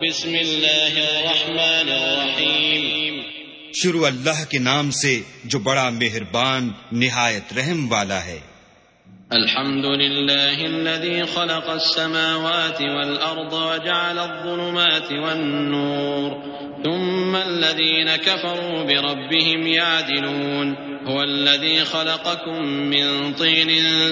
بسم اللہ الرحمن الرحیم۔ شروع اللہ کے نام سے جو بڑا مہربان نہایت رحم والا ہے۔ الحمد لله الذي خلق السماوات والأرض وجعل الظلمات والنور ثم الذين كفروا بربهم يعدلون هو الذي خلقكم من طين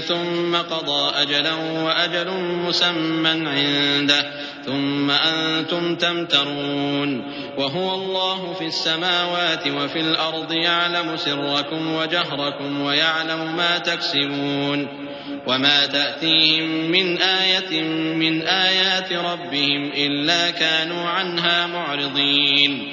ثم قضى أجلا وأجل مسمى عنده، ثم أنتم تمترون. وهو الله في السماوات وفي الأرض يعلم سركم وجهركم ويعلم ما تكسبون. وما تأتيهم من آية من آيات ربهم إلا كانوا عنها معرضين.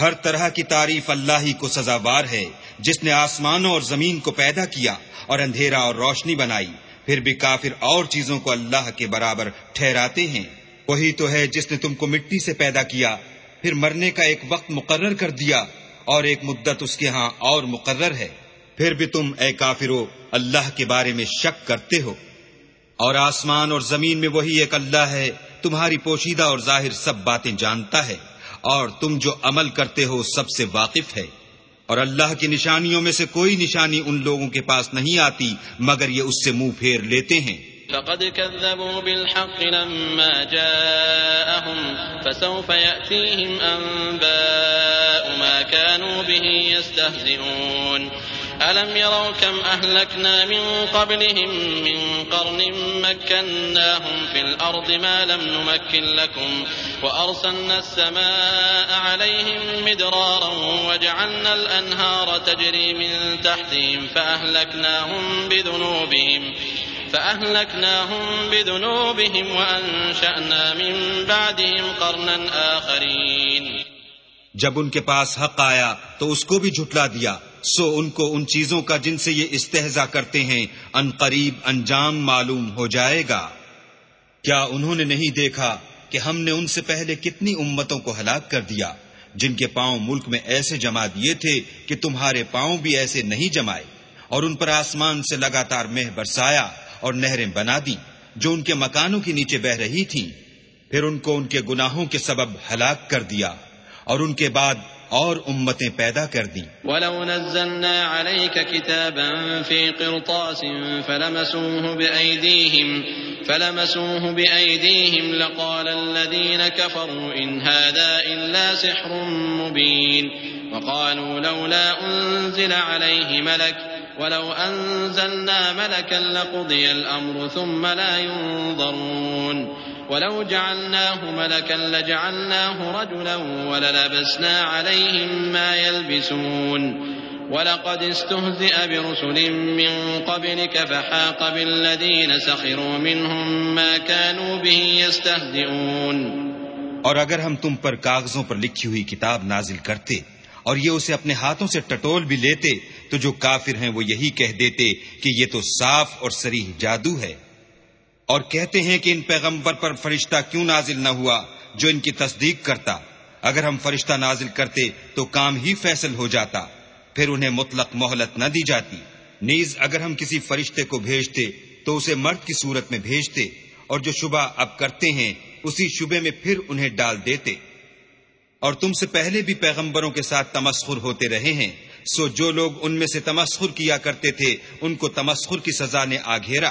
ہر طرح کی تعریف اللہ ہی کو سزاوار ہے۔ جس نے آسمانوں اور زمین کو پیدا کیا اور اندھیرا اور روشنی بنائی، پھر بھی کافر اور چیزوں کو اللہ کے برابر ٹھہراتے ہیں۔ وہی تو ہے جس نے تم کو مٹی سے پیدا کیا، پھر مرنے کا ایک وقت مقرر کر دیا اور ایک مدت اس کے ہاں اور مقرر ہے۔ پھر بھی تم، اے کافرو، اللہ کے بارے میں شک کرتے ہو۔ اور آسمان اور زمین میں وہی ایک اللہ ہے، تمہاری پوشیدہ اور ظاہر سب باتیں جانتا ہے اور تم جو عمل کرتے ہو سب سے واقف ہے۔ اور اللہ کی نشانیوں میں سے کوئی نشانی ان لوگوں کے پاس نہیں آتی، مگر یہ اس سے منہ پھیر لیتے ہیں۔ فقد كذبوا بالحق لما جاءهم، فسوف يأتيهم أنباء ما كانوا به يستهزئون۔ ألم يروا كم أهلكنا من قبلهم من قرن مكناهم في الأرض ما لم نمكن لكم وأرسلنا السماء عليهم مدرارا وجعلنا الأنهار تجري من تحتهم فأهلكناهم بذنوبهم فأهلكناهم بذنوبهم وأنشأنا من بعدهم قرنا آخرين جب ان کے پاس حق آیا تو اس کو بھی جھٹلا دیا۔ سو ان کو ان چیزوں کا جن سے یہ استحضا کرتے ہیں، ان قریب انجام معلوم ہو جائے گا۔ کیا انہوں نے نہیں دیکھا کہ ہم نے ان سے پہلے کتنی امتوں کو ہلاک کر دیا، جن کے پاؤں ملک میں ایسے جما دیے تھے کہ تمہارے پاؤں بھی ایسے نہیں جمائے، اور ان پر آسمان سے لگاتار مہ برسایا اور نہریں بنا دی جو ان کے مکانوں کے نیچے بہ رہی تھیں۔ پھر ان کو ان کے گناہوں کے سبب ہلاک کر دیا اور ان کے بعد اور امتیں پیدا کر دیں۔ ولو نزلنا عليك كتابا في قرطاس فلمسوه بأيديهم فلمسوه بأيديهم لقال الذين كفروا إن هذا إلا سحر مبين وقالوا لولا أنزل عليه ملك ولو أنزلنا ملكا لقضي الأمر ثم لا ينظرون ولو جعلناه ملكا لجعلناه رجلا وللبسنا عليهم ما يلبسون. ولقد استهزئ برسل من قبلك فحاق بالذين سخروا منهم ما كانوا به يستهزئون. اور اگر ہم تم پر کاغذوں پر لکھی ہوئی کتاب نازل کرتے اور یہ اسے اپنے ہاتھوں سے ٹٹول بھی لیتے تو جو کافر ہیں وہ یہی کہہ دیتے کہ یہ تو صاف اور سریح جادو ہے۔ اور کہتے ہیں کہ ان پیغمبر پر فرشتہ کیوں نازل نہ ہوا جو ان کی تصدیق کرتا؟ اگر ہم فرشتہ نازل کرتے تو کام ہی فیصل ہو جاتا، پھر انہیں مطلق مہلت نہ دی جاتی۔ نیز اگر ہم کسی فرشتے کو بھیجتے تو اسے مرد کی صورت میں بھیجتے اور جو شبہ اب کرتے ہیں اسی شبے میں پھر انہیں ڈال دیتے۔ اور تم سے پہلے بھی پیغمبروں کے ساتھ تمسخر ہوتے رہے ہیں، سو جو لوگ ان میں سے تمسخر کیا کرتے تھے، ان کو تمسخر کی سزا نے آگھیرا۔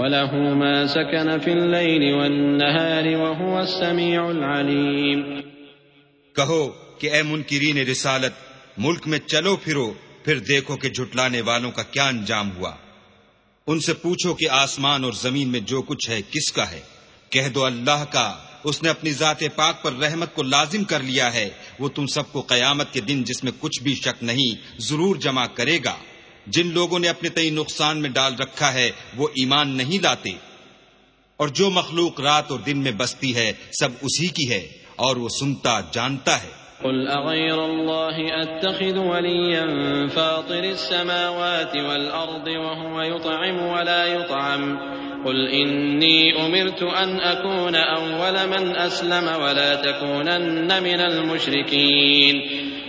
وله ما سكن في الليل والنهار وهو السميع العليم کہو کہ اے منکرین رسالت، ملک میں چلو پھرو، پھر دیکھو کہ جھٹلانے والوں کا کیا انجام ہوا۔ ان سے پوچھو کہ آسمان اور زمین میں جو کچھ ہے، کس کا ہے؟ کہہ دو اللہ کا، اس نے اپنی ذات پاک پر رحمت کو لازم کر لیا ہے۔ وہ تم سب کو قیامت کے دن جس میں کچھ بھی شک نہیں، ضرور جمع کرے گا۔ جن لوگوں نے اپنے تئی نقصان میں ڈال رکھا ہے، وہ ایمان نہیں لاتے۔ اور جو مخلوق رات اور دن میں بستی ہے، سب اسی کی ہے، اور وہ سنتا، جانتا ہے۔ قل أغير الله أتخذ وليا فاطر السماوات والأرض وهو يطعم ولا يطعم۔ قل إني أمرت أن أكون أول من أسلم ولا تكونن من المشركين۔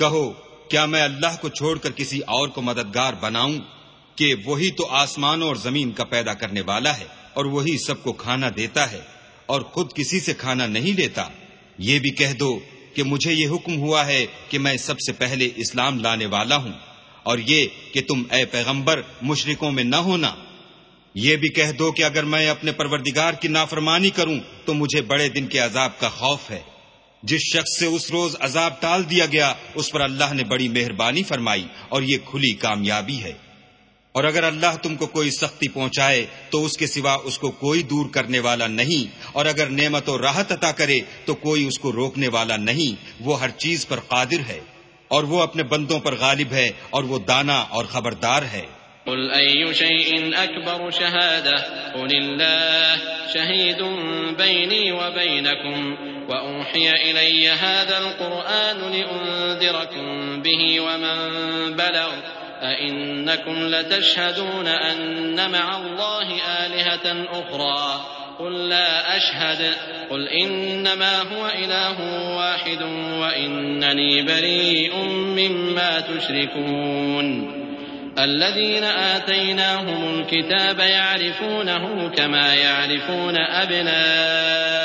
کہو، کیا میں اللہ کو چھوڑ کر کسی اور کو مددگار بناؤں؟ کہ وہی تو آسمانوں اور زمین کا پیدا کرنے والا ہے اور وہی سب کو کھانا دیتا ہے اور خود کسی سے کھانا نہیں لیتا۔ یہ بھی کہہ دو کہ مجھے یہ حکم ہوا ہے کہ میں سب سے پہلے اسلام لانے والا ہوں اور یہ کہ تم اے پیغمبر مشرکوں میں نہ ہونا۔ یہ بھی کہہ دو کہ اگر میں اپنے پروردگار کی نافرمانی کروں تو مجھے بڑے دن کے عذاب کا خوف ہے۔ جس شخص سے اس روز عذاب ٹال دیا گیا، اس پر اللہ نے بڑی مہربانی فرمائی اور یہ کھلی کامیابی ہے۔ اور اگر اللہ تم کو کوئی سختی پہنچائے، تو اس کے سوا اس کو کوئی دور کرنے والا نہیں۔ اور اگر نعمت و راحت عطا کرے، تو کوئی اس کو روکنے والا نہیں۔ وہ ہر چیز پر قادر ہے، اور وہ اپنے بندوں پر غالب ہے، اور وہ دانا اور خبردار ہے۔ قل أي شيء أكبر شهادة؟ قل الله شهيد بيني وبينكم۔ وأوحي إلي هذا القرآن لأنذركم به ومن بلغ أئنكم لتشهدون أن مع الله آلهة أخرى قل لا أشهد قل إنما هو إله واحد وإنني بريء مما تشركون الذين آتيناهم الكتاب يعرفونه كما يعرفون أبناءهم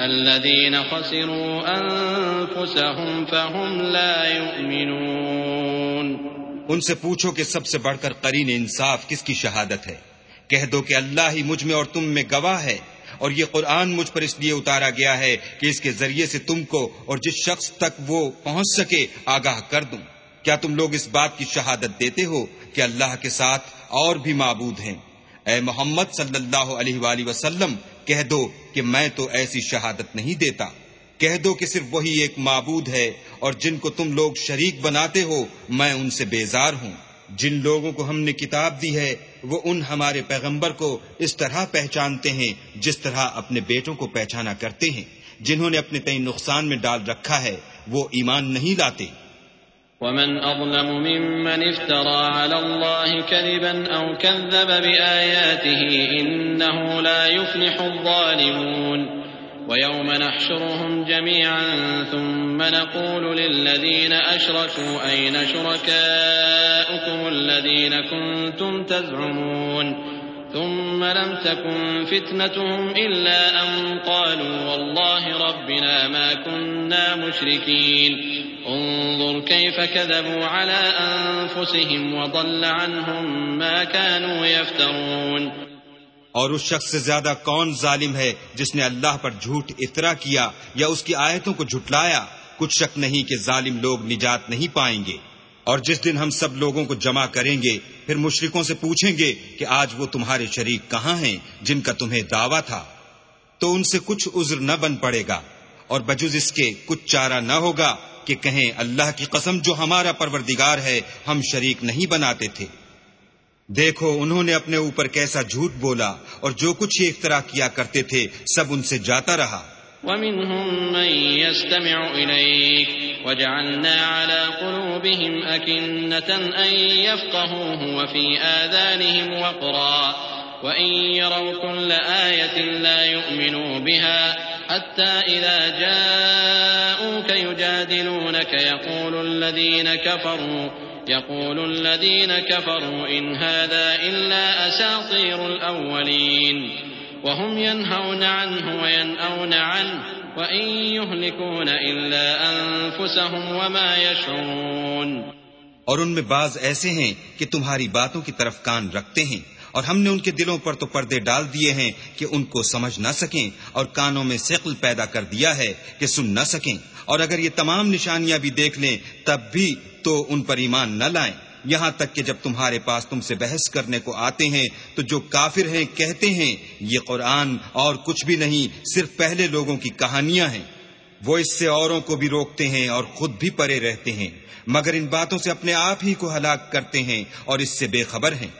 الذين خسروا أنفسهم فهم لا يؤمنون. ان سے پوچھو کہ سب سے بڑھ کر قرین انصاف کس کی شہادت ہے؟ کہہ دو کہ اللہ ہی مجھ میں اور تم میں گواہ ہے، اور یہ قرآن مجھ پر اس لیے اتارا گیا ہے کہ اس کے ذریعے سے تم کو اور جس شخص تک وہ پہنچ سکے آگاہ کر دوں۔ کیا تم لوگ اس بات کی شہادت دیتے ہو کہ اللہ کے ساتھ اور بھی معبود ہیں؟ اے محمد صلی اللہ علیہ وآلہ وسلم کہہ دو کہ میں تو ایسی شہادت نہیں دیتا۔ کہہ دو کہ صرف وہی ایک معبود ہے اور جن کو تم لوگ شریک بناتے ہو، میں ان سے بیزار ہوں۔ جن لوگوں کو ہم نے کتاب دی ہے، وہ ان ہمارے پیغمبر کو اس طرح پہچانتے ہیں جس طرح اپنے بیٹوں کو پہچانا کرتے ہیں۔ جنہوں نے اپنے تئیں نقصان میں ڈال رکھا ہے، وہ ایمان نہیں لاتے۔ ومن أظلم ممن افترى على الله كذبا أو كذب بآياته إنه لا يفلح الظالمون. ويوم نحشرهم جميعا ثم نقول للذين أشركوا أين شركاؤكم الذين كنتم تزعمون. ثم لم تكن فتنتهم إلا أن قالوا والله ربنا ما كنا مشركين. انظر كيف كذبوا على أنفسهم وضل عنهم ما كانوا يفترون. اور اس شخص سے زیادہ کون ظالم ہے جس نے اللہ پر جھوٹ اترا کیا یا اس کی آیتوں کو جھٹلایا؟ کچھ شک نہیں کہ ظالم لوگ نجات نہیں پائیں گے۔ اور جس دن ہم سب لوگوں کو جمع کریں گے، پھر مشرکوں سے پوچھیں گے کہ آج وہ تمہارے شریک کہاں ہیں جن کا تمہیں دعویٰ تھا۔ تو ان سے کچھ عذر نہ بن پڑے گا اور بجز اس کے کچھ چارہ نہ ہوگا۔ کہ کہیں اللہ کی قسم جو ہمارا پروردگار ہے، ہم شریک نہیں بناتے تھے۔ دیکھو، انہوں نے اپنے اوپر کیسا جھوٹ بولا اور جو کچھ یہ اختراع کیا کرتے تھے، سب ان سے جاتا رہا۔ ومنهم من يستمع إليك وجعلنا على قلوبهم أكنة أن يفقهوه وفي آذانهم وقرا وإن يروا كل آية لا يؤمنوا بها حتى إذا جاءوك يجادلونك يقول الذين كفروا، يقول الذين كفروا إن هذا إلا أساطير الأولين. وهم ينهون عنه وينأون عنه، وإن يهلكون إلا أنفسهم وما يشعرون. اور ان میں بعض ایسے ہیں کہ تمہاری باتوں کی طرف کان رکھتے ہیں اور ہم نے ان کے دلوں پر تو پردے ڈال دیے ہیں کہ ان کو سمجھ نہ سکیں اور کانوں میں سیکل پیدا کر دیا ہے کہ سن نہ سکیں۔ اور اگر یہ تمام نشانیاں بھی دیکھ لیں، تب بھی تو ان پر ایمان نہ لائیں۔ یہاں تک کہ جب تمہارے پاس تم سے بحث کرنے کو آتے ہیں، تو جو کافر ہیں، کہتے ہیں، یہ قرآن اور کچھ بھی نہیں، صرف پہلے لوگوں کی کہانیاں ہیں۔ وہ اس سے اوروں کو بھی روکتے ہیں اور خود بھی پرے رہتے ہیں۔ مگر ان باتوں سے اپنے آپ ہی کو ہلاک کرتے ہیں اور اس سے بے خبر ہیں۔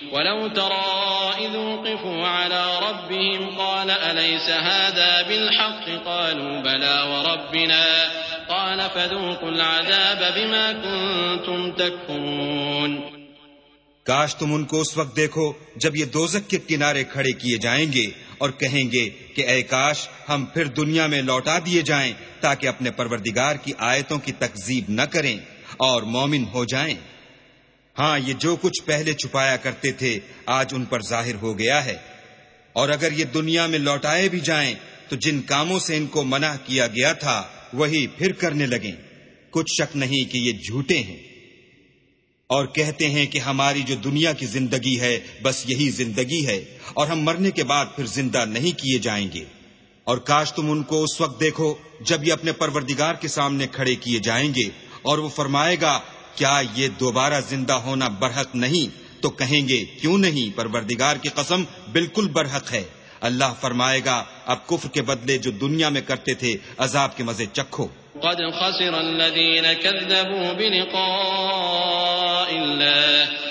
ولو ترى إذ وقفوا على ربهم قال أليس هذا بالحق قالوا بلى وربنا قال فذوقوا العذاب بما كنتم تكفرون کاش تم ان کو اس وقت دیکھو جب یہ دوزک کے کنارے کھڑے کیے جائیں گے اور کہیں گے کہ اے کاش ہم پھر دنیا میں لوٹا دیے جائیں تاکہ اپنے پروردگار کی آیتوں کی تکزیب نہ کریں اور مومن ہو جائیں۔ ہاں یہ جو کچھ پہلے چھپایا کرتے تھے، آج ان پر ظاہر ہو گیا ہے۔ اور اگر یہ دنیا میں لوٹائے بھی جائیں، تو جن کاموں سے ان کو منع کیا گیا تھا، وہی پھر کرنے لگیں۔ کچھ شک نہیں کہ یہ جھوٹے ہیں۔ اور کہتے ہیں کہ ہماری جو دنیا کی زندگی ہے، بس یہی زندگی ہے۔ اور ہم مرنے کے بعد پھر زندہ نہیں کیے جائیں گے۔ اور کاش تم ان کو اس وقت دیکھو، جب یہ اپنے پروردگار کے سامنے کھڑے کیے جائیں گے۔ اور وہ فرمائے گا کیا یہ دوبارہ زندہ ہونا برحق نہیں؟ تو کہیں گے، کیوں نہیں؟ پروردگار کی قسم بالکل برحق ہے۔ اللہ فرمائے گا، اب کفر کے بدلے جو دنیا میں کرتے تھے، عذاب کے مزے چکھو۔ قد خسر الذين كذبوا بلقاء الله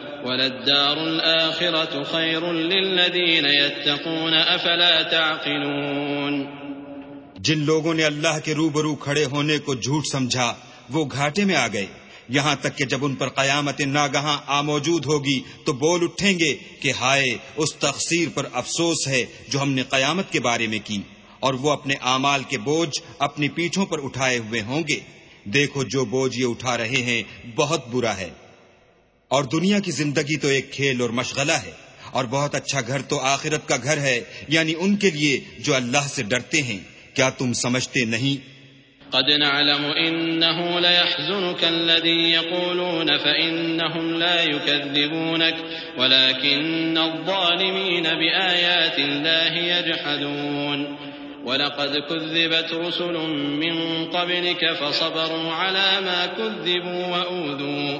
وللدار الآخرة خير للذين يتقون، أفلا تعقلون؟ جن لوگوں نے اللہ کے روبرو کھڑے ہونے کو جھوٹ سمجھا، وہ گھاٹے میں آ گئے۔ یہاں تک کہ جب ان پر قیامت ناگہاں آ موجود ہوگی، تو بول اٹھیں گے کہ ہائے، اس تقسیر پر افسوس ہے جو ہم نے قیامت کے بارے میں کی۔ اور وہ اپنے اعمال کے بوجھ اپنی پیٹھوں پر اٹھائے ہوئے ہوں گے۔ دیکھو، جو بوجھ یہ اٹھا رہے ہیں، بہت برا ہے۔ اور دنیا کی زندگی تو ایک کھیل اور مشغلہ ہے اور بہت اچھا گھر تو آخرت کا گھر ہے یعنی ان کے لیے جو اللہ سے ڈرتے ہیں۔ کیا تم سمجھتے نہیں؟ قد نعلم إنه ليحزنك الذي يقولون فإنهم لا يكذبونك ولكن الظالمين بآيات الله يجحدون ولقد كذبت رسل من قبلك فصبروا على ما كذبوا وأوذوا,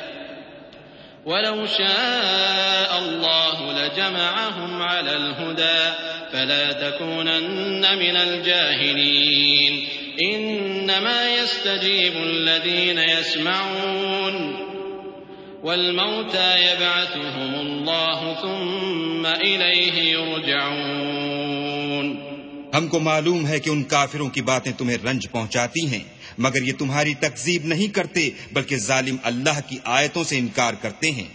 ولو شاء الله لجمعهم على الهدى فلا تكونن من الجاهلين. إنما يستجيب الذين يسمعون والموتى يبعثهم الله ثم إليه يرجعون. ہم کو معلوم ہے کہ ان کافروں کی باتیں تمہیں رنج پہنچاتی ہیں۔ مگر یہ تمہاری تکزیب نہیں کرتے بلکہ ظالم اللہ کی آیتوں سے انکار کرتے ہیں۔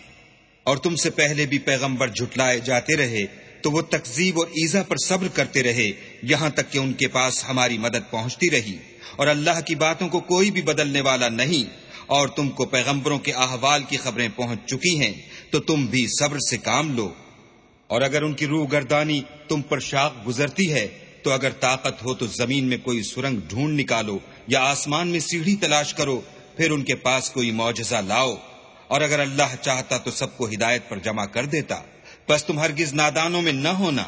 اور تم سے پہلے بھی پیغمبر جھٹلائے جاتے رہے، تو وہ تکزیب اور ایزا پر صبر کرتے رہے، یہاں تک کہ ان کے پاس ہماری مدد پہنچتی رہی۔ اور اللہ کی باتوں کو کوئی بھی بدلنے والا نہیں۔ اور تم کو پیغمبروں کے احوال کی خبریں پہنچ چکی ہیں، تو تم بھی صبر سے کام لو۔ اور اگر ان کی روح گردانی تم پر شاخ گزرتی ہے، تو اگر طاقت ہو تو زمین میں کوئی سرنگ ڈھونڈ نکالو۔ یا آسمان میں سیڑھی تلاش کرو، پھر ان کے پاس کوئی معجزہ لاؤ۔ اور اگر اللہ چاہتا تو سب کو ہدایت پر جمع کر دیتا۔ بس تم ہرگز نادانوں میں نہ ہونا۔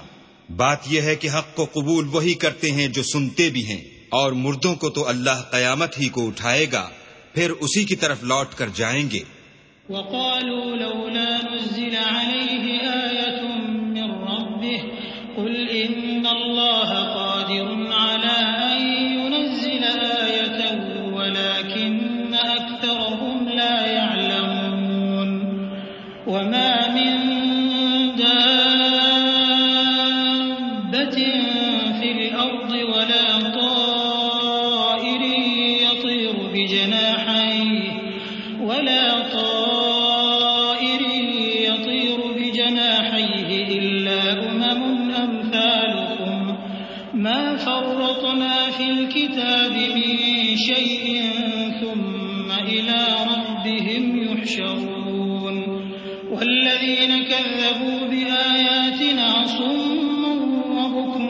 بات یہ ہے کہ حق کو قبول وہی کرتے ہیں جو سنتے بھی ہیں۔ اور مردوں کو تو اللہ قیامت ہی کو اٹھائے گا، پھر اسی کی طرف لوٹ کر جائیں گے۔ وقالوا لولا شيء ثم إلى ربهم يحشرون. والذين كذبوا بآياتنا صم وبكم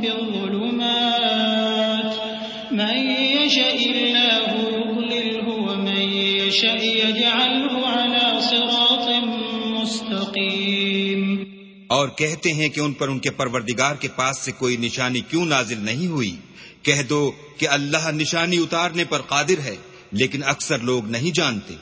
في الظلمات. من يشأ الله يضلله ومن يشأ يجعله على صراط مستقيم. اور کہتے ہیں کہ ان پر ان کے پروردگار کے پاس سے کوئی نشانی کیوں نازل نہیں ہوئی؟ کہہ دو کہ اللہ نشانی اتارنے پر قادر ہے، لیکن اکثر لوگ نہیں جانتے۔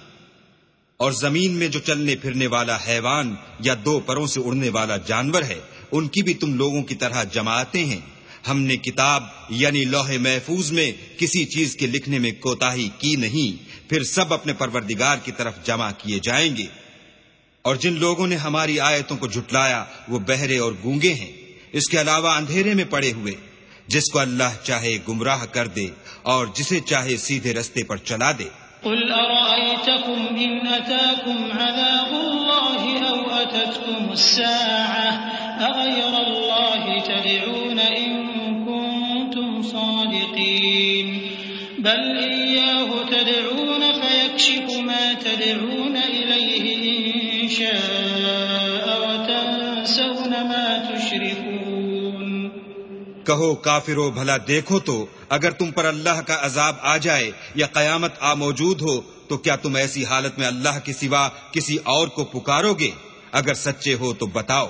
اور زمین میں جو چلنے پھرنے والا حیوان یا دو پروں سے اڑنے والا جانور ہے، ان کی بھی تم لوگوں کی طرح جماعتیں ہیں۔ ہم نے کتاب یعنی لوح محفوظ میں کسی چیز کے لکھنے میں کوتاہی کی نہیں، پھر سب اپنے پروردگار کی طرف جمع کیے جائیں گے۔ اور جن لوگوں نے ہماری آیتوں کو جھٹلایا، وہ بہرے اور گونگے ہیں۔ اس کے علاوہ اندھیرے میں پڑے ہوئے۔ جس کو اللہ چاہے گمراہ کر دے اور جسے چاہے سیدھے رستے پر چلا دے۔ قل أرأيتكم إن أتاكم عذاب الله أو أتتكم الساعة أغير الله تدعون إن كنتم صادقين بل إياه تدعون فيكشف ما تدعون إليه إن شاء وتنسون ما تشركون کہو کافرو، بھلا دیکھو تو اگر تم پر اللہ کا عذاب آ جائے یا قیامت آ موجود ہو، تو کیا تم ایسی حالت میں اللہ کے سوا کسی اور کو پکارو گے؟ اگر سچے ہو تو بتاؤ۔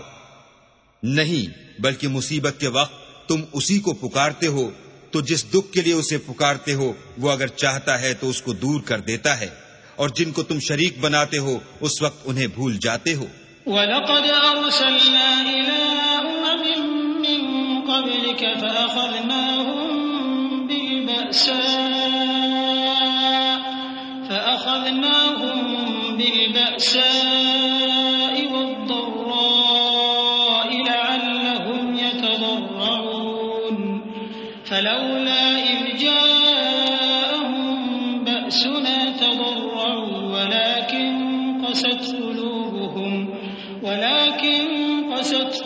نہیں، بلکہ مصیبت کے وقت تم اسی کو پکارتے ہو، تو جس دکھ کے لیے اسے پکارتے ہو، وہ اگر چاہتا ہے تو اس کو دور کر دیتا ہے۔ اور جن کو تم شریک بناتے ہو، اس وقت انہیں بھول جاتے ہو۔ ولقد أرسلنا إلى أمم من قبلك فأخذناهم بالبأساء فأخذناهم بالبأساء والضراء لعلهم يتضرعون. فلولا إذ جاءهم بأسنا تضرعوا، ولكن قست قلوبهم، ولكن قست قلوبهم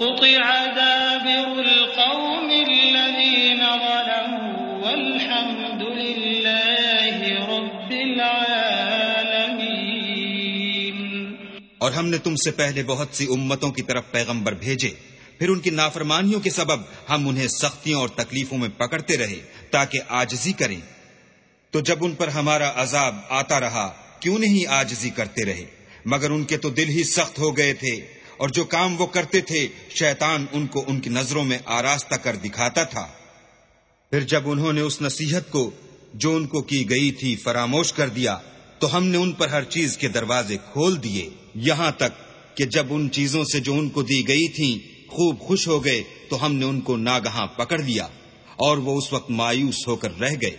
فقطع دابر القوم الذين ظلموا والحمد لله رب العالمين. اور ہم نے تم سے پہلے بہت سی امتوں کی طرف پیغمبر بھیجے، پھر ان کی نافرمانیوں کے سبب ہم انہیں سختیوں اور تکلیفوں میں پکڑتے رہے تاکہ آجزی کریں۔ تو جب ان پر ہمارا عذاب آتا رہا، کیوں نہیں آجزی کرتے رہے؟ مگر ان کے تو دل ہی سخت ہو گئے تھے۔ اور جو کام وہ کرتے تھے، شیطان ان کو ان کی نظروں میں آراستہ کر دکھاتا تھا۔ پھر جب انہوں نے اس نصیحت کو، جو ان کو کی گئی تھی، فراموش کر دیا، تو ہم نے ان پر ہر چیز کے دروازے کھول دیے۔ یہاں تک کہ جب ان چیزوں سے جو ان کو دی گئی تھیں خوب خوش ہو گئے، تو ہم نے ان کو ناگہاں پکڑ لیا اور وہ اس وقت مایوس ہو کر رہ گئے۔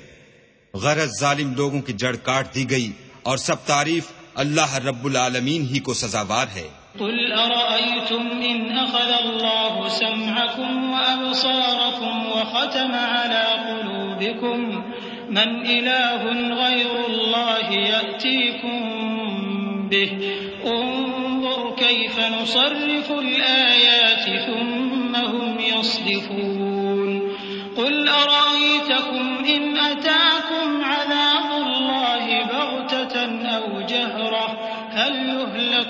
غرض ظالم لوگوں کی جڑ کاٹ دی گئی اور سب تعریف اللہ رب العالمین ہی کو سزاوار ہے۔ قل أرأيتم إن أخذ الله سمعكم وأبصاركم وختم على قلوبكم من إله غير الله يأتيكم به انظر كيف نصرف الآيات ثم هم يصدفون قل أرأيتكم إن أتاكم عذاب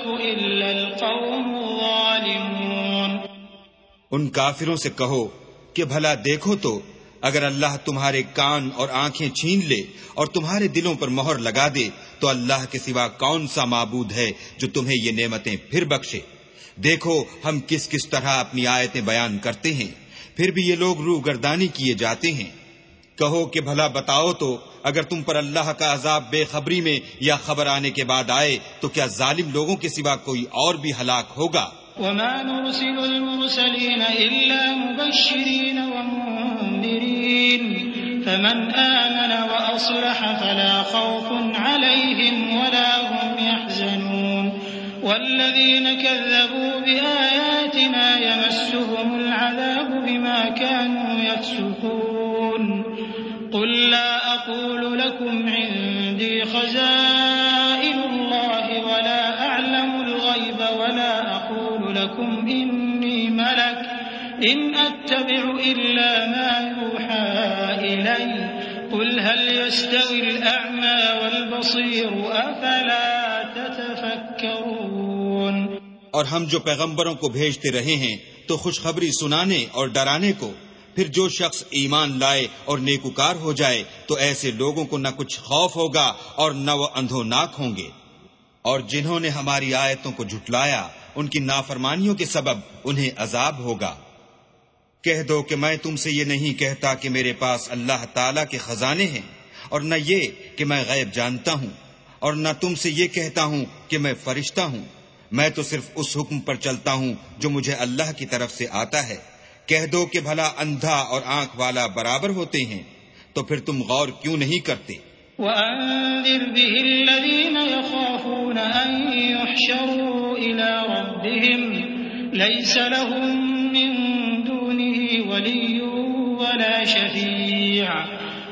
إلا القوم الظالمون. ان کافروں سے کہو کہ بھلا دیکھو تو اگر اللہ تمہارے کان اور آنکھیں چھین لے اور تمہارے دلوں پر مہر لگا دے تو اللہ کے سوا کون سا معبود ہے جو تمہیں یہ نعمتیں پھر بخشے؟ دیکھو ہم کس کس طرح اپنی آیتیں بیان کرتے ہیں، پھر بھی یہ لوگ روح گردانی کیے جاتے ہیں۔ کہو کہ بھلا بتاؤ تو، اگر تم پر اللہ کا عذاب بے خبری میں یا خبر آنے کے بعد آئے، تو کیا ظالم لوگوں کے سوا کوئی اور بھی ہلاک ہوگا؟ وما نرسل المرسلين إلا مبشرين ومنذرين فمن آمن وأصلح فلا خوف عليهم ولا هم يحزنون والذين كذبوا بآياتنا يمسهم العذاب بما كانوا يفسقون قل لا أقول لكم عندي خزائن الله ولا أعلم الغيب ولا أقول لكم إني ملك إن أتبع إلا ما يوحى إلي قل هل يستوي الأعمى والبصير أفلا تتفكرون اور ہم جو پیغمبروں کو بھیجتے رہے ہیں تو خوشخبری سنانے اور ڈرانے کو پھر جو شخص ایمان لائے اور نیکوکار ہو جائے، تو ایسے لوگوں کو نہ کچھ خوف ہوگا اور نہ وہ اندھو ناک ہوں گے۔ اور جنہوں نے ہماری آیتوں کو جھٹلایا، ان کی نافرمانیوں کے سبب انہیں عذاب ہوگا۔ کہہ دو کہ میں تم سے یہ نہیں کہتا کہ میرے پاس اللہ تعالی کے خزانے ہیں، اور نہ یہ کہ میں غیب جانتا ہوں، اور نہ تم سے یہ کہتا ہوں کہ میں فرشتہ ہوں۔ میں تو صرف اس حکم پر چلتا ہوں جو مجھے اللہ کی طرف سے آتا ہے۔ کہہ دو کہ بھلا اندھا اور آنکھ والا برابر ہوتے ہیں، تو پھر تم غور کیوں نہیں کرتے؟ وَأَنذِرْ بِهِ الَّذِينَ يَخَافُونَ أَن يُحْشَرُوا إِلَىٰ رَبِّهِمْ لَيْسَ لَهُم مِّن دُونِهِ وَلِيٌّ وَلَا شَفِيعٌ.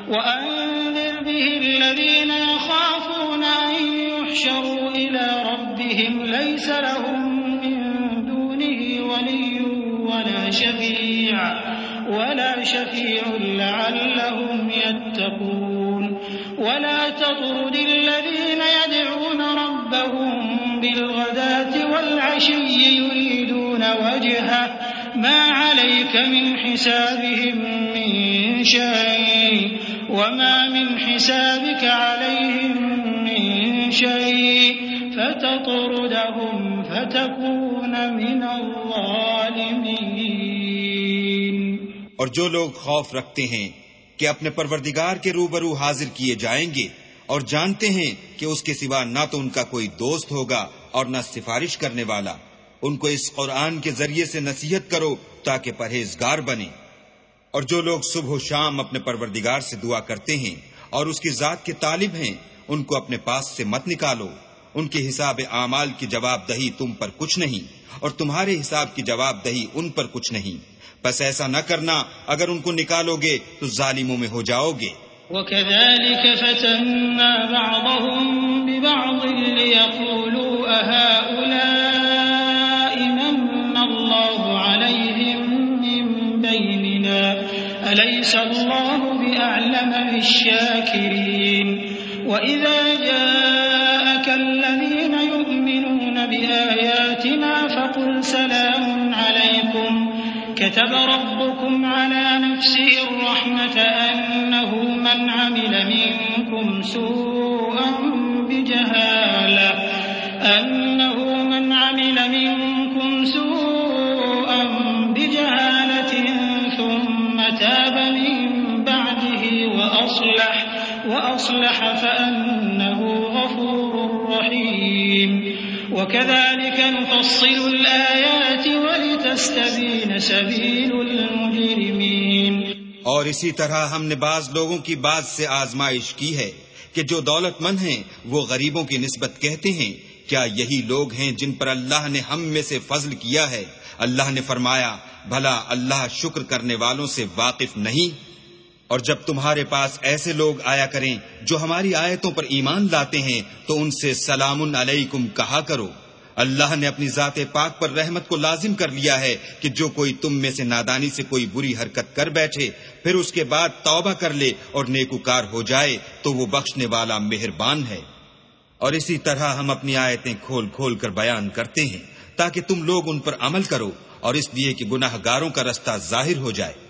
وَأَنذِرْ بِهِ الَّذِينَ يَخَافُونَ أَن يُحْشَرُوا إِلَىٰ رَبِّهِمْ لَيْسَ لَهُم ولا شفيع ولا شفيع لعلهم يتقون ولا تطرد الذين يدعون ربهم بالغداة والعشي يريدون وجهه ما عليك من حسابهم من شيء وما من حسابك عليهم من شيء فتطردهم فتكون من اور جو لوگ خوف رکھتے ہیں کہ اپنے پروردگار کے روبرو حاضر کیے جائیں گے اور جانتے ہیں کہ اس کے سوا نہ تو ان کا کوئی دوست ہوگا اور نہ سفارش کرنے والا، ان کو اس قرآن کے ذریعے سے نصیحت کرو تاکہ پرہیزگار بنے۔ اور جو لوگ صبح و شام اپنے پروردگار سے دعا کرتے ہیں اور اس کی ذات کے طالب ہیں، ان کو اپنے پاس سے مت نکالو۔ ان کے حساب اعمال کی جواب دہی تم پر کچھ نہیں اور تمہارے حساب کی جواب دہی ان پر کچھ نہیں۔ بس ایسا نہ کرنا، اگر ان کو نکالو گے تو ظالموں میں ہو جاؤ گے۔ وكذلك فتنا بعضهم ببعض ليقولوا أهؤلاء من الله عليهم من بيننا؟ أليس الله بأعلم بالشاكرين؟ وإذا جاءك الذين يؤمنون بآياتنا فقل سلام عليكم كتب ربكم على نفسه الرحمة أنه من عمل منكم سوءا بجهالة. أنه من عمل منكم سوءا بجهالة ثم تاب من بعده وأصلح وأصلح فأنه غفور رحيم. وكذلك نفصل الآيات ولتستبين سبيل المجرمين. اور اسی طرح ہم نے بعض لوگوں کی بات سے آزمائش کی ہے کہ جو دولت مند ہیں وہ غریبوں کی نسبت کہتے ہیں، کیا یہی لوگ ہیں جن پر اللہ نے ہم میں سے فضل کیا ہے؟ اللہ نے فرمایا، بھلا اللہ شکر کرنے والوں سے واقف نہیں۔ اور جب تمہارے پاس ایسے لوگ آیا کریں جو ہماری آیتوں پر ایمان لاتے ہیں، تو ان سے سلام علیکم کہا کرو۔ اللہ نے اپنی ذات پاک پر رحمت کو لازم کر لیا ہے کہ جو کوئی تم میں سے نادانی سے کوئی بری حرکت کر بیٹھے، پھر اس کے بعد توبہ کر لے اور نیکوکار ہو جائے، تو وہ بخشنے والا مہربان ہے۔ اور اسی طرح ہم اپنی آیتیں کھول کھول کر بیان کرتے ہیں، تاکہ تم لوگ ان پر عمل کرو اور اس لیے کہ گناہ گاروں کا رستہ ظاہر ہو جائے۔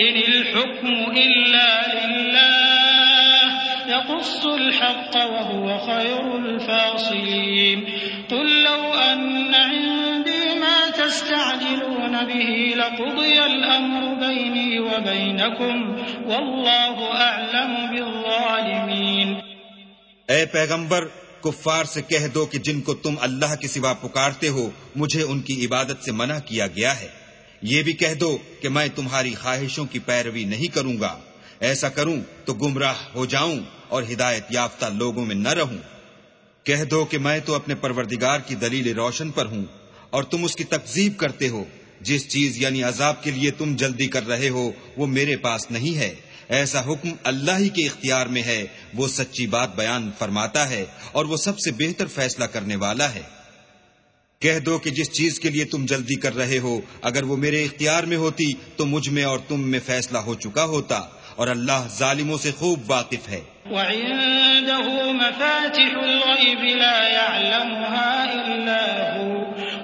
إن الحكم إلا لله، يقص الحق وهو خير الفاصلين. قل لو أن عندي ما تستعجلون به لقضي الأمر بيني وبينكم، والله أعلم بالظالمين. اے پیغمبر، کفار سے کہہ دو کہ جن کو تم اللہ کے سوا پکارتے ہو، مجھے ان کی عبادت سے منع کیا گیا ہے۔ یہ بھی کہہ دو کہ میں تمہاری خواہشوں کی پیروی نہیں کروں گا۔ ایسا کروں تو گمراہ ہو جاؤں اور ہدایت یافتہ لوگوں میں نہ رہوں۔ کہہ دو کہ میں تو اپنے پروردگار کی دلیل روشن پر ہوں اور تم اس کی تکزیب کرتے ہو۔ جس چیز یعنی عذاب کے لیے تم جلدی کر رہے ہو وہ میرے پاس نہیں ہے۔ ایسا حکم اللہ ہی کے اختیار میں ہے۔ وہ سچی بات بیان فرماتا ہے اور وہ سب سے بہتر فیصلہ کرنے والا ہے۔ کہہ دو کہ جس چیز کے لیے تم جلدی کر رہے ہو، اگر وہ میرے اختیار میں ہوتی تو مجھ میں اور تم میں فیصلہ ہو چکا ہوتا، اور اللہ ظالموں سے خوب واقف ہے۔ وعنده مفاتح الغيب لا يعلمها إلا هو،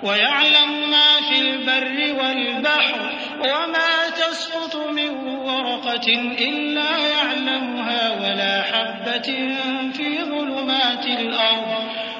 ويعلم ما في البر والبحر وما تسقط من ورقة إلا يعلمها ولا حبة في ظلمات الأرض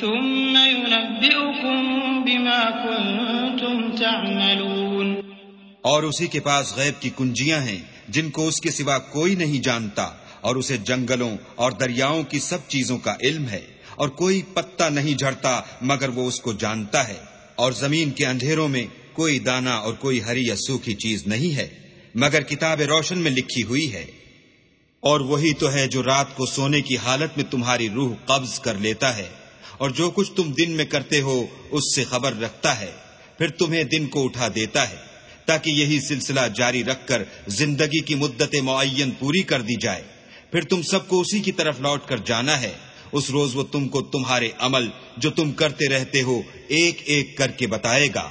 ثم ينبئكم بما كنتم تعملون. اور اسی کے پاس غیب کی کنجیاں ہیں، جن کو اس کے سوا کوئی نہیں جانتا، اور اسے جنگلوں اور دریاؤں کی سب چیزوں کا علم ہے، اور کوئی پتا نہیں جھڑتا مگر وہ اس کو جانتا ہے۔ اور زمین کے اندھیروں میں کوئی دانا اور کوئی ہری یا سوکھی چیز نہیں ہے، مگر کتاب روشن میں لکھی ہوئی ہے۔ اور وہی تو ہے جو رات کو سونے کی حالت میں تمہاری روح قبض کر لیتا ہے۔ اور جو کچھ تم دن میں کرتے ہو، اس سے خبر رکھتا ہے۔ پھر تمہیں دن کو اٹھا دیتا ہے، تاکہ یہی سلسلہ جاری رکھ کر زندگی کی مدت معین پوری کر دی جائے۔ پھر تم سب کو اسی کی طرف لوٹ کر جانا ہے۔ اس روز وہ تم کو تمہارے عمل جو تم کرتے رہتے ہو، ایک ایک کر کے بتائے گا۔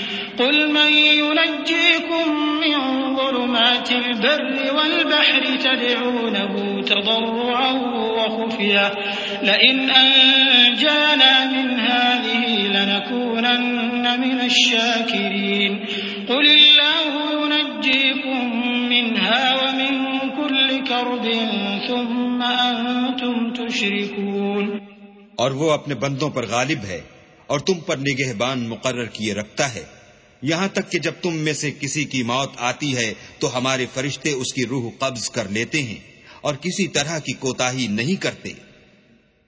قل من ينجيكم من ظلمات البر والبحر تدعونه تضرعا وخفيا لئن أنجانا من هذه لنكونن من الشاكرين قل الله ينجيكم منها ومن كل كرب ثم أنتم تشركون اور وہ اپنے بندوں پر غالب ہے اور تم پر نگہبان مقرر کیے رکھتا ہے۔ یہاں تک کہ جب تم میں سے کسی کی موت آتی ہے تو ہمارے فرشتے اس کی روح قبض کر لیتے ہیں اور کسی طرح کی کوتا نہیں کرتے۔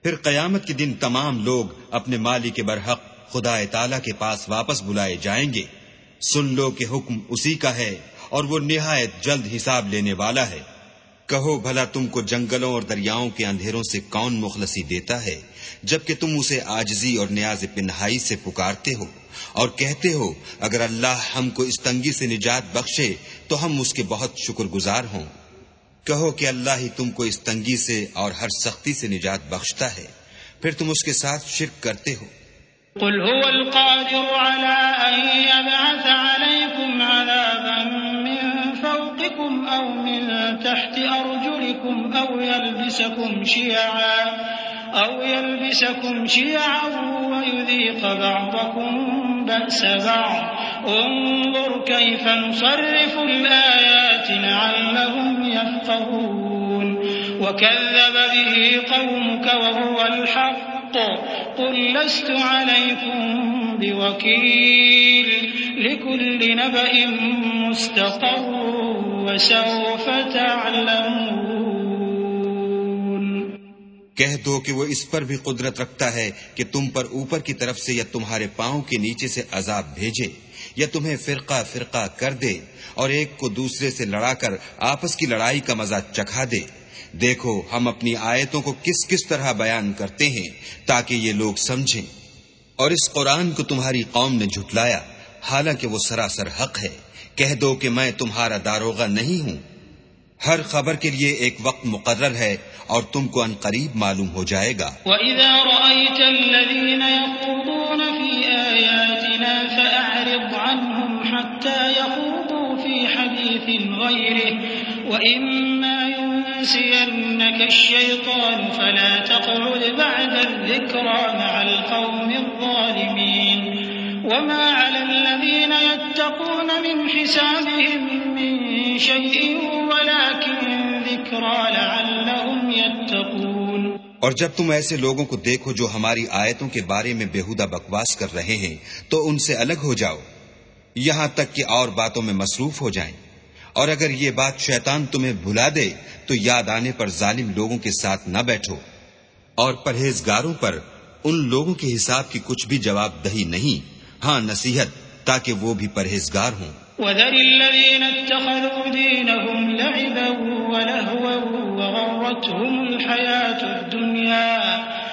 پھر قیامت کے دن تمام لوگ اپنے مالی کے برحق خدا تعالی کے پاس واپس بلائے جائیں گے۔ سن لو کہ حکم اسی کا ہے اور وہ نہایت جلد حساب لینے والا ہے۔ کہو بھلا تم کو جنگلوں اور دریاؤں کے اندھیروں سے کون مخلصی دیتا ہے، جبکہ تم اسے آجزی اور نیاز پنہائی سے پکارتے ہو اور کہتے ہو، اگر اللہ ہم کو اس تنگی سے نجات بخشے تو ہم اس کے بہت شکر گزار ہوں۔ کہو کہ اللہ ہی تم کو اس تنگی سے اور ہر سختی سے نجات بخشتا ہے، پھر تم اس کے ساتھ شرک کرتے ہو۔ قل هو القادر على أن يبعث عليكم أو من تحت أرجلكم أو يلبسكم شيعا أو يلبسكم شيعا ويذيق بعضكم بأس بعض. انظر كيف نصرف الآيات لعلهم يفقهون. وكذب به قومك وهو الحق. قل لست عليكم بوكيل لكل نبأ مستقر وسوف تعلمون کہہ دو کہ وہ اس پر بھی قدرت رکھتا ہے کہ تم پر اوپر کی طرف سے یا تمہارے پاؤں کے نیچے سے عذاب بھیجے۔ یا تمہیں فرقہ فرقہ کر دے اور ایک کو دوسرے سے لڑا کر آپس کی لڑائی کا مزہ چکھا دے۔ دیکھو، ہم اپنی آیتوں کو کس کس طرح بیان کرتے ہیں تاکہ یہ لوگ سمجھیں۔ اور اس قرآن کو تمہاری قوم نے جھٹلایا، حالانکہ وہ سراسر حق ہے۔ کہہ دو کہ میں تمہارا داروغہ نہیں ہوں۔ ہر خبر کے لیے ایک وقت مقرر ہے اور تم کو ان قریب معلوم ہو جائے گا۔ وَإِذَا رَأَيْتَ الَّذِينَ غَيْرِهِ، وَإِمَّا يُنْسِيَنَّكَ الشَّيْطَانُ فَلَا تَقْعُدْ بَعْدَ الذِّكْرَى مَعَ الْقَوْمِ الظَّالِمِينَ. وما على الذين يتقون من حسابهم من شيء، ولكن ذكرى لعلهم يتقون. اور جب تم ایسے لوگوں کو دیکھو جو ہماری آیتوں کے بارے میں بےحدہ بکواس کر رہے ہیں، تو ان سے الگ ہو جاؤ، یہاں تک کہ اور باتوں میں مصروف ہو جائیں۔ اور اگر یہ بات شیطان تمہیں بھلا دے، تو یاد آنے پر ظالم لوگوں کے ساتھ نہ بیٹھو۔ اور پرہیزگاروں پر ان لوگوں کے حساب کی کچھ بھی جواب دہی نہیں۔ ہاں نصیحت، تاکہ وہ بھی پرہیزگار ہوں۔ وذر الذين اتخذوا دينهم لعبا ولهوا وغرتهم الحياة الدنيا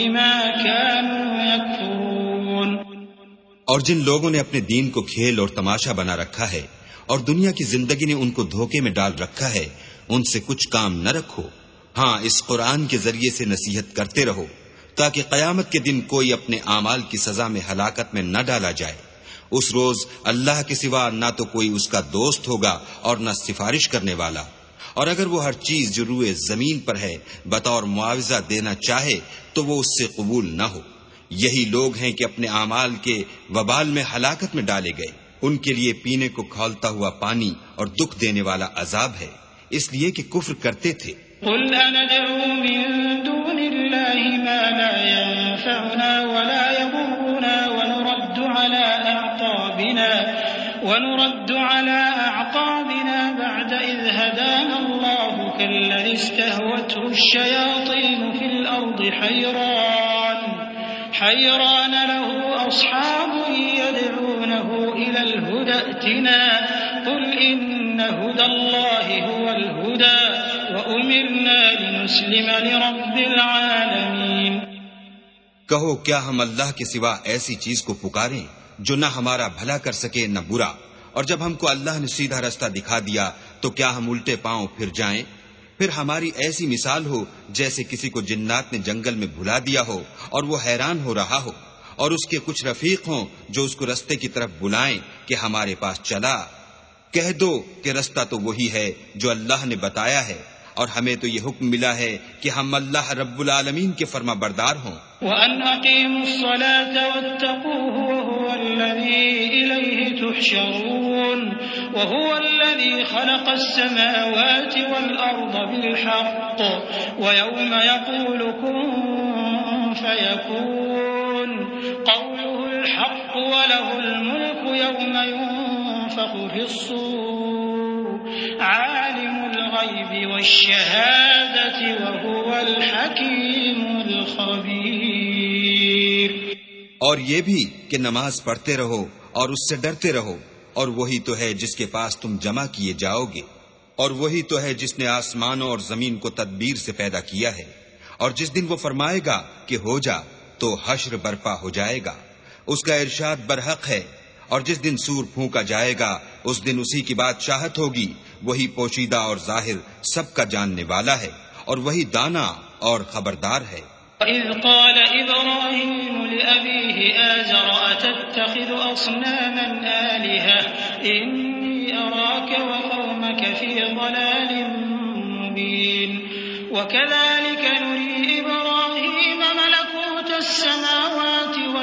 بما كانوا يكفرون۔ اور جن لوگوں نے اپنے دین کو کھیل اور تماشا بنا رکھا ہے اور دنیا کی زندگی نے ان کو دھوکے میں ڈال رکھا ہے، ان سے کچھ کام نہ رکھو۔ ہاں اس قرآن کے ذریعے سے نصیحت کرتے رہو تاکہ قیامت کے دن کوئی اپنے اعمال کی سزا میں ہلاکت میں نہ ڈالا جائے۔ اس روز اللہ کے سوا نہ تو کوئی اس کا دوست ہوگا اور نہ سفارش کرنے والا۔ اور اگر وہ ہر چیز جو روئے زمین پر ہے، بطور معاوضہ دینا چاہے تو وہ اس سے قبول نہ ہو۔ یہی لوگ ہیں کہ اپنے اعمال کے وبال میں ہلاکت میں ڈالے گئے۔ ان کے لیے پینے کو کھولتا ہوا پانی اور دکھ دینے والا عذاب ہے۔ اس لیے کہ کفر کرتے تھے۔ قل من دون ما لا ينفعنا ولا يضرنا ونرد على ونرد على أعقابنا بعد إذ هدانا الله كالذي استهوته الشياطين في الأرض حيران. حيران له أصحاب يدعونه إلى الهدى ائتنا. قل إن هدى الله هو الهدى وأمرنا لنسلم لرب العالمين. کہو، کیا ہم اللہ کے سوا ایسی چیز کو پکاریں؟ جو نہ ہمارا بھلا کر سکے نہ برا۔ اور جب ہم کو اللہ نے سیدھا رستہ دکھا دیا، تو کیا ہم الٹے پاؤں پھر جائیں؟ پھر ہماری ایسی مثال ہو جیسے کسی کو جنات نے جنگل میں بھلا دیا ہو اور وہ حیران ہو رہا ہو۔ اور اس کے کچھ رفیق ہوں جو اس کو رستے کی طرف بلائیں کہ ہمارے پاس چلا۔ کہہ دو کہ رستہ تو وہی ہے جو اللہ نے بتایا ہے۔ اور ہمیں تو یہ حکم ملا ہے کہ ہم اللہ رب العالمین کے فرما بردار ہوں۔ وَأَنْ أَقِيمُوا الصَّلَاةَ وَاتَّقُوهُ وَهُوَ الَّذِي إِلَيْهِ تُحْشَرُونَ وهو الذي خلق السماوات والأرض بالحق ويوم يقول كن فيكون قوله الحق وله الملك يوم ينفخ في الصور، عالم الغيب والشهادة وهو الحكيم الخبير. اور یہ بھی کہ نماز پڑھتے رہو اور اس سے ڈرتے رہو، اور وہی تو ہے جس کے پاس تم جمع کیے جاؤ گے، اور وہی تو ہے جس نے آسمانوں اور زمین کو تدبیر سے پیدا کیا ہے، اور جس دن وہ فرمائے گا کہ ہو جا تو حشر برپا ہو جائے گا۔ اس کا ارشاد برحق ہے اور جس دن سور پھونکا جائے گا، اس دن اسی کی بات چاہت ہوگی۔ وہی پوشیدہ اور ظاہر سب کا جاننے والا ہے، اور وہی دانا اور خبردار ہے۔ وَإِذْ قَالَ إِبْرَاهِيمُ لِأَبِيهِ آزَرَ أَتَتَّخِذُ أَصْنَامًا آلِهَةً؟ إِنِّي أَرَاكَ وَقَوْمَكَ فِي ضَلَالٍ مُبِينٍ. وَكَذَلِكَ نُرِي إِبْرَاهِيمَ مَلَكُوتَ السَّمَاوَاتِ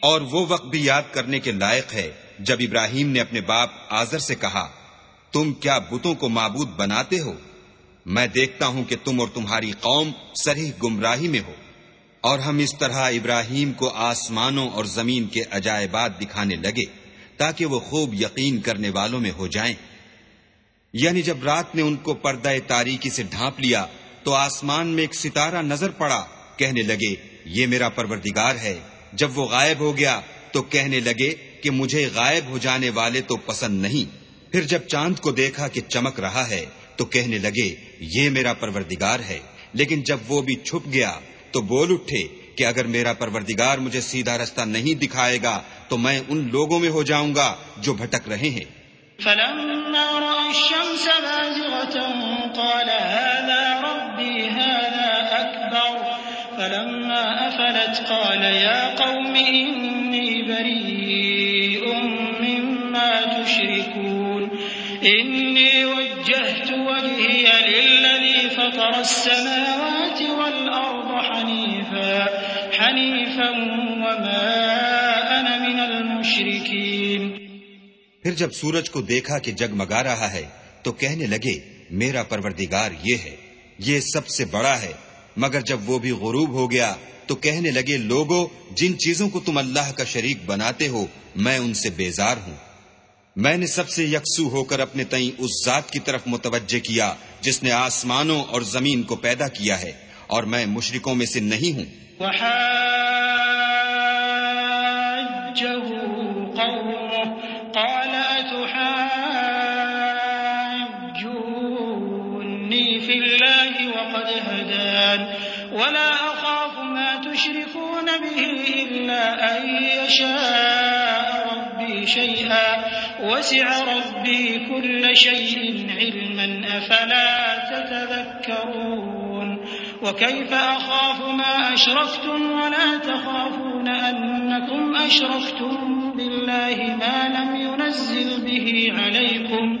اور وہ وقت بھی یاد کرنے کے لائق ہے جب ابراہیم نے اپنے باپ آزر سے کہا، تم کیا بتوں کو معبود بناتے ہو؟ میں دیکھتا ہوں کہ تم اور تمہاری قوم سریح گمراہی میں ہو، اور ہم اس طرح ابراہیم کو آسمانوں اور زمین کے عجائبات دکھانے لگے تاکہ وہ خوب یقین کرنے والوں میں ہو جائیں۔ یعنی جب رات نے ان کو پردہ تاریکی سے ڈھانپ لیا تو آسمان میں ایک ستارہ نظر پڑا، کہنے لگے، یہ میرا پروردگار ہے۔ جب وہ غائب ہو گیا، تو کہنے لگے کہ مجھے غائب ہو جانے والے تو پسند نہیں۔ پھر جب چاند کو دیکھا کہ چمک رہا ہے، تو کہنے لگے، یہ میرا پروردگار ہے۔ لیکن جب وہ بھی چھپ گیا، تو بول اٹھے کہ اگر میرا پروردگار مجھے سیدھا رستہ نہیں دکھائے گا، تو میں ان لوگوں میں ہو جاؤں گا جو بھٹک رہے ہیں۔ فلما رأى الشمس بازغة قال هذا ربي، هذا أكبر. فلما أفلت قال يا قوم إني بريء مما تشركون. إني وجهت وجهي للذي فطر السماوات والأرض حنيفا حنيفا وما أنا من المشركين. پھر جب سورج کو دیکھا کہ جگمگا رہا ہے، تو کہنے لگے، میرا پروردگار یہ ہے، یہ سب سے بڑا ہے۔ مگر جب وہ بھی غروب ہو گیا، تو کہنے لگے لوگوں جن چیزوں کو تم اللہ کا شریک بناتے ہو، میں ان سے بیزار ہوں۔ میں نے سب سے یکسو ہو کر اپنے تئیں اس ذات کی طرف متوجہ کیا، جس نے آسمانوں اور زمین کو پیدا کیا ہے، اور میں مشرکوں میں سے نہیں ہوں۔ هدان ولا أخاف ما تشركون به إلا أن يشاء ربي شيئا. وسع ربي كل شيء علما. أفلا تتذكرون؟ وكيف أخاف ما أشرفتم ولا تخافون أنكم أشرفتم بالله ما لم ينزل به عليكم.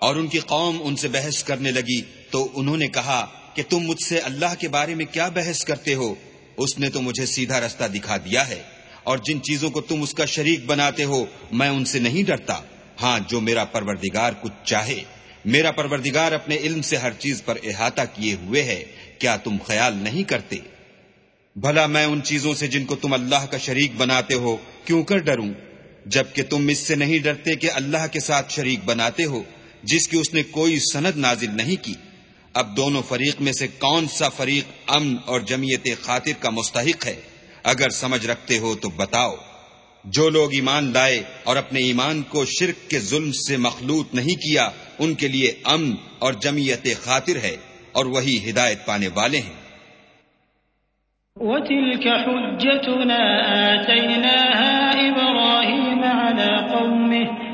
اور ان کی قوم ان سے بحث کرنے لگی تو انہوں نے کہا کہ تم مجھ سے اللہ کے بارے میں کیا بحث کرتے ہو؟ اس نے تو مجھے سیدھا رستہ دکھا دیا ہے اور جن چیزوں کو تم اس کا شریک بناتے ہو، میں ان سے نہیں ڈرتا۔ ہاں جو میرا پروردگار کچھ چاہے۔ میرا پروردگار اپنے علم سے ہر چیز پر احاطہ کیے ہوئے ہے۔ کیا تم خیال نہیں کرتے؟ بھلا میں ان چیزوں سے جن کو تم اللہ کا شریک بناتے ہو، کیوں کر ڈروں؟ جبکہ تم اس سے نہیں ڈرتے کہ اللہ کے ساتھ شریک بناتے ہو۔ جس کی اس نے کوئی سند نازل نہیں کی۔ اب دونوں فریق میں سے کون سا فریق امن اور جمعیت خاطر کا مستحق ہے؟ اگر سمجھ رکھتے ہو تو بتاؤ۔ جو لوگ ایمان لائے اور اپنے ایمان کو شرک کے ظلم سے مخلوط نہیں کیا، ان کے لیے امن اور جمعیت خاطر ہے اور وہی ہدایت پانے والے ہیں۔ وتلك حجتنا آتيناها إبراهيم على قومه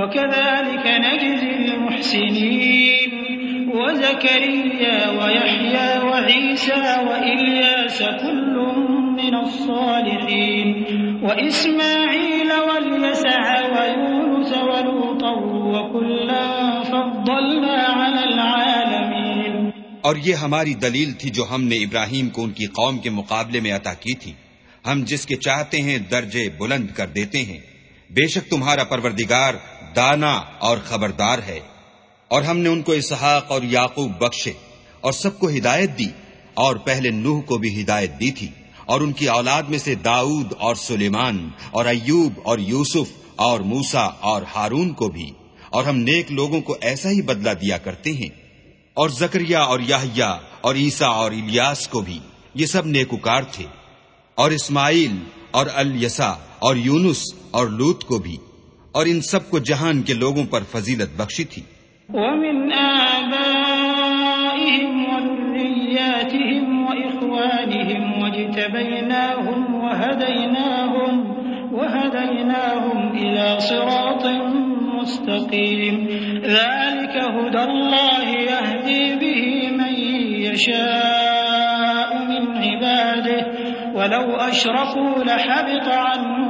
وكذلك نجزي المحسنين. وزكريا ويحيى وعيسى وإلياس كل من الصالحين. وإسماعيل واليسع ويونس ولوطا وكلا فضلنا على العالمين. اور یہ ہماری دلیل تھی جو ہم نے ابراہیم کو ان کی قوم کے مقابلے میں عطا کی تھی۔ ہم جس کے چاہتے ہیں درجے بلند کر دیتے ہیں۔ بے شک تمہارا پروردگار دانا اور خبردار ہے، اور ہم نے ان کو اسحاق اور یاقوب بخشے اور سب کو ہدایت دی، اور پہلے نوح کو بھی ہدایت دی تھی، اور ان کی اولاد میں سے داؤد اور سلیمان اور ایوب اور یوسف اور موسا اور ہارون کو بھی، اور ہم نیک لوگوں کو ایسا ہی بدلہ دیا کرتے ہیں۔ اور زکریہ اور یاہیا اور عیسا اور الیاس کو بھی یہ سب نیکوکار تھے، اور اسماعیل اور الیسا اور یونس اور لوت کو بھی۔ اور ان سب کو جہان کے لوگوں پر فضیلت بخشی تھی۔ ومن آبائهم وذرياتهم وإخوانهم واجتبيناهم وهديناهم وهديناهم إلى صراط مستقيم. ذلك هدى الله يهدي به من يشاء من عباده. ولو أشركوا لحبط عنهم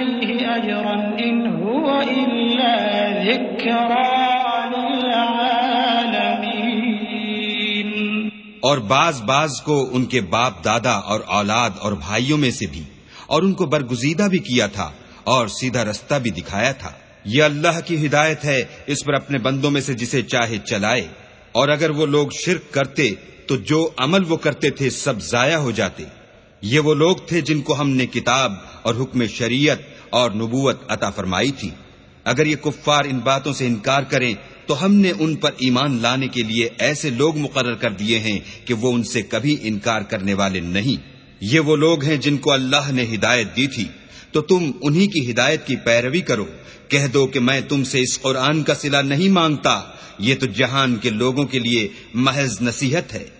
عليه أجرا إن هو إلا ذكرى اور بعض بعض کو ان کے باپ دادا اور اولاد اور بھائیوں میں سے بھی اور ان کو برگزیدہ بھی کیا تھا اور سیدھا رستہ بھی دکھایا تھا۔ یہ اللہ کی ہدایت ہے اس پر اپنے بندوں میں سے جسے چاہے چلائے۔ اور اگر وہ لوگ شرک کرتے تو جو عمل وہ کرتے تھے سب ضائع ہو جاتے۔ یہ وہ لوگ تھے جن کو ہم نے کتاب اور حکم شریعت اور نبوت عطا فرمائی تھی۔ اگر یہ کفار ان باتوں سے انکار کریں، تو ہم نے ان پر ایمان لانے کے لیے ایسے لوگ مقرر کر دیے ہیں کہ وہ ان سے کبھی انکار کرنے والے نہیں۔ یہ وہ لوگ ہیں جن کو اللہ نے ہدایت دی تھی۔ تو تم انہی کی ہدایت کی پیروی کرو۔ کہہ دو کہ میں تم سے اس قرآن کا صلہ نہیں مانگتا۔ یہ تو جہان کے لوگوں کے لیے محض نصیحت ہے۔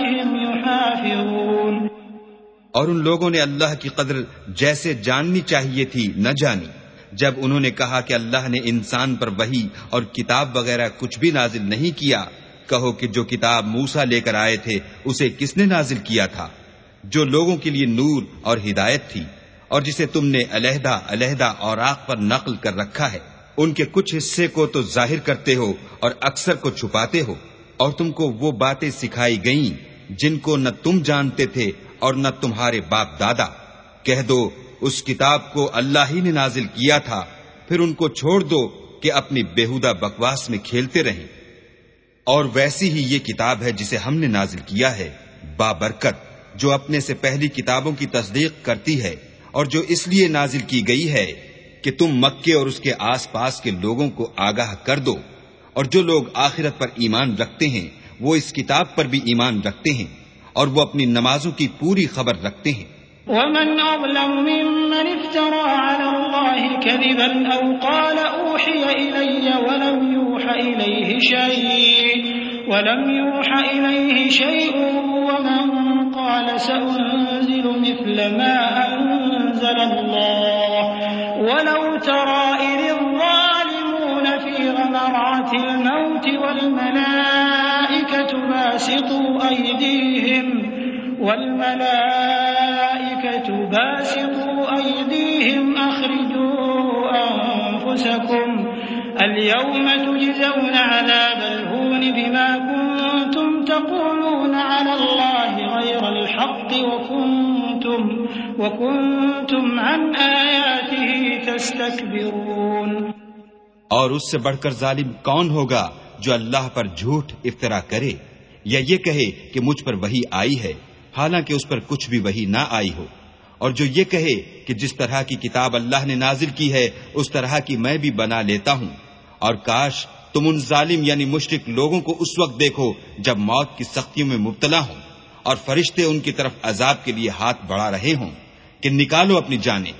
اور ان لوگوں نے اللہ کی قدر جیسے جاننی چاہیے تھی نہ جانی۔ جب انہوں نے کہا کہ اللہ نے انسان پر وہی اور کتاب وغیرہ کچھ بھی نازل نہیں کیا، کہو کہ جو کتاب موسا لے کر آئے تھے، اسے کس نے نازل کیا تھا؟ جو لوگوں کے لیے نور اور ہدایت تھی اور جسے تم نے علیحدہ علیحدہ اور آخ پر نقل کر رکھا ہے۔ ان کے کچھ حصے کو تو ظاہر کرتے ہو اور اکثر کو چھپاتے ہو اور تم کو وہ باتیں سکھائی گئیں جن کو نہ تم جانتے تھے اور نہ تمہارے باپ دادا۔ کہہ دو، اس کتاب کو اللہ ہی نے نازل کیا تھا۔ پھر ان کو چھوڑ دو کہ اپنی بےحدہ بکواس میں کھیلتے رہیں۔ اور ویسی ہی یہ کتاب ہے جسے ہم نے نازل کیا ہے، بابرکت، جو اپنے سے پہلی کتابوں کی تصدیق کرتی ہے اور جو اس لیے نازل کی گئی ہے کہ تم مکے اور اس کے آس پاس کے لوگوں کو آگاہ کر دو۔ اور جو لوگ آخرت پر ایمان رکھتے ہیں، وہ اس کتاب پر بھی ایمان رکھتے ہیں۔ اور وہ اپنی نمازوں کی پوری خبر رکھتے ہیں۔ ومن أظلم ممن افترى على الله كذبا أو قال أوحي إلي ولم يوح إليه شيء ولم يوح إليه شيء ومن قال سأنزل مثل ما أنزل الله ولو ترى باسطوا أيديهم والملائكة باسطوا أيديهم أخرجوا أنفسكم اليوم تجزون عذاب الهون بما كنتم تقولون على الله غير الحق وكنتم, وكنتم عن آياته تستكبرون اور اس سے بڑھ کر ظالم کون ہوگا جو اللہ پر جھوٹ افطرا کرے؟ یا یہ کہے کہ مجھ پر وہی آئی ہے، حالانکہ اس پر کچھ بھی وہی نہ آئی ہو۔ اور جو یہ کہے کہ جس طرح کی کتاب اللہ نے نازل کی ہے، اس طرح کی میں بھی بنا لیتا ہوں۔ اور کاش تم ان ظالم یعنی مشرق لوگوں کو اس وقت دیکھو جب موت کی سختیوں میں مبتلا ہوں اور فرشتے ان کی طرف عذاب کے لیے ہاتھ بڑھا رہے ہوں کہ نکالو اپنی جانیں،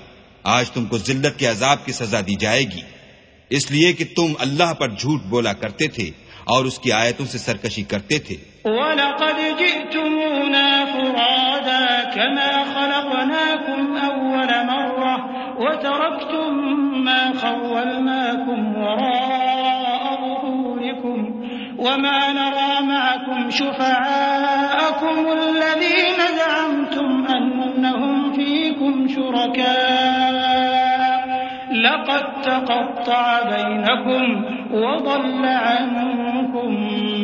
آج تم کو ذلت کے عذاب کی سزا دی جائے گی۔ اس لیے کہ تم اللہ پر جھوٹ بولا کرتے تھے اور اس کی آیتوں سے سرکشی کرتے تھے۔ وَلَقَدْ جِئْتُمُونَا فُرَادًا كَمَا خَلَقْنَاكُمْ أَوَّلَ مَرَّةٍ وَتَرَكْتُم مَّا خَوَّلْنَاكُمْ وَرَاءَ ظُهُورِكُمْ وَمَا نَرَىٰ مَعَكُمْ شُفَعَاءَكُمُ الَّذِينَ زَعَمْتُمْ أَنَّهُمْ فِيكُمْ شُرَكَاءُ لقد تقطع بينكم وضل عنكم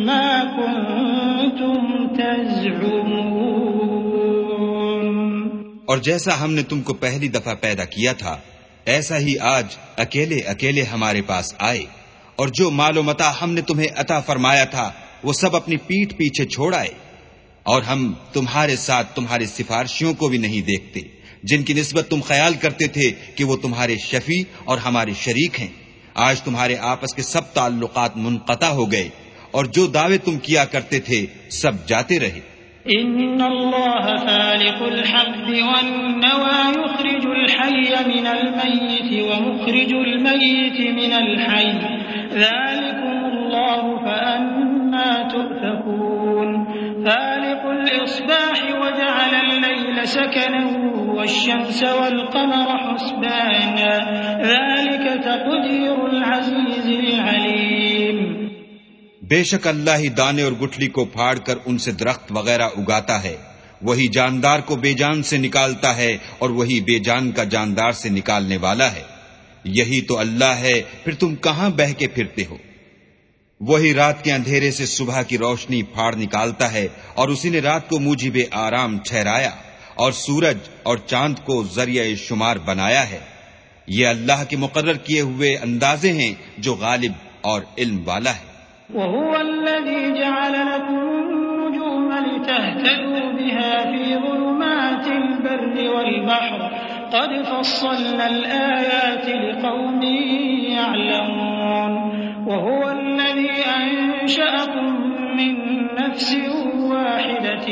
ما كنتم تزعمون. اور جیسا ہم نے تم کو پہلی دفعہ پیدا کیا تھا، ایسا ہی آج اکیلے اکیلے ہمارے پاس آئے۔ اور جو مال و متا ہم نے تمہیں عطا فرمایا تھا، وہ سب اپنی پیٹ پیچھے چھوڑ آئے۔ اور ہم تمہارے ساتھ تمہارے سفارشیوں کو بھی نہیں دیکھتے۔ جن کی نسبت تم خیال کرتے تھے کہ وہ تمہارے شفیع اور ہمارے شریک ہیں۔ آج تمہارے آپس کے سب تعلقات منقطع ہو گئے اور جو دعوے تم کیا کرتے تھے سب جاتے رہے۔ ان اللہ فالق الحب والنوى يخرج الحي من الميت ومخرج الميت من الحي ذلكم الله فأنا تؤفكون فالق الإصباح وجعل الليل سكنا والشمس والقمر حسبانا. ذلك تقدير العزيز العليم. بے شک اللہ ہی دانے اور گٹھلی کو پھاڑ کر ان سے درخت وغیرہ اگاتا ہے۔ وہی جاندار کو بے جان سے نکالتا ہے اور وہی بے جان کا جاندار سے نکالنے والا ہے۔ یہی تو اللہ ہے، پھر تم کہاں بہ کے پھرتے ہو؟ وہی رات کے اندھیرے سے صبح کی روشنی پھاڑ نکالتا ہے اور اسی نے رات کو موجب آرام ٹھہرایا اور سورج اور چاند کو ذریعہ شمار بنایا ہے۔ یہ اللہ کے مقرر کیے ہوئے اندازے ہیں جو غالب اور علم والا ہے۔ وهو الذي جعل لكم النجوم لتهتدوا بها في ظلمات البر والبحر قد فصلنا الآيات لقوم يعلمون وهو الذي أنشأكم من نفس واحدة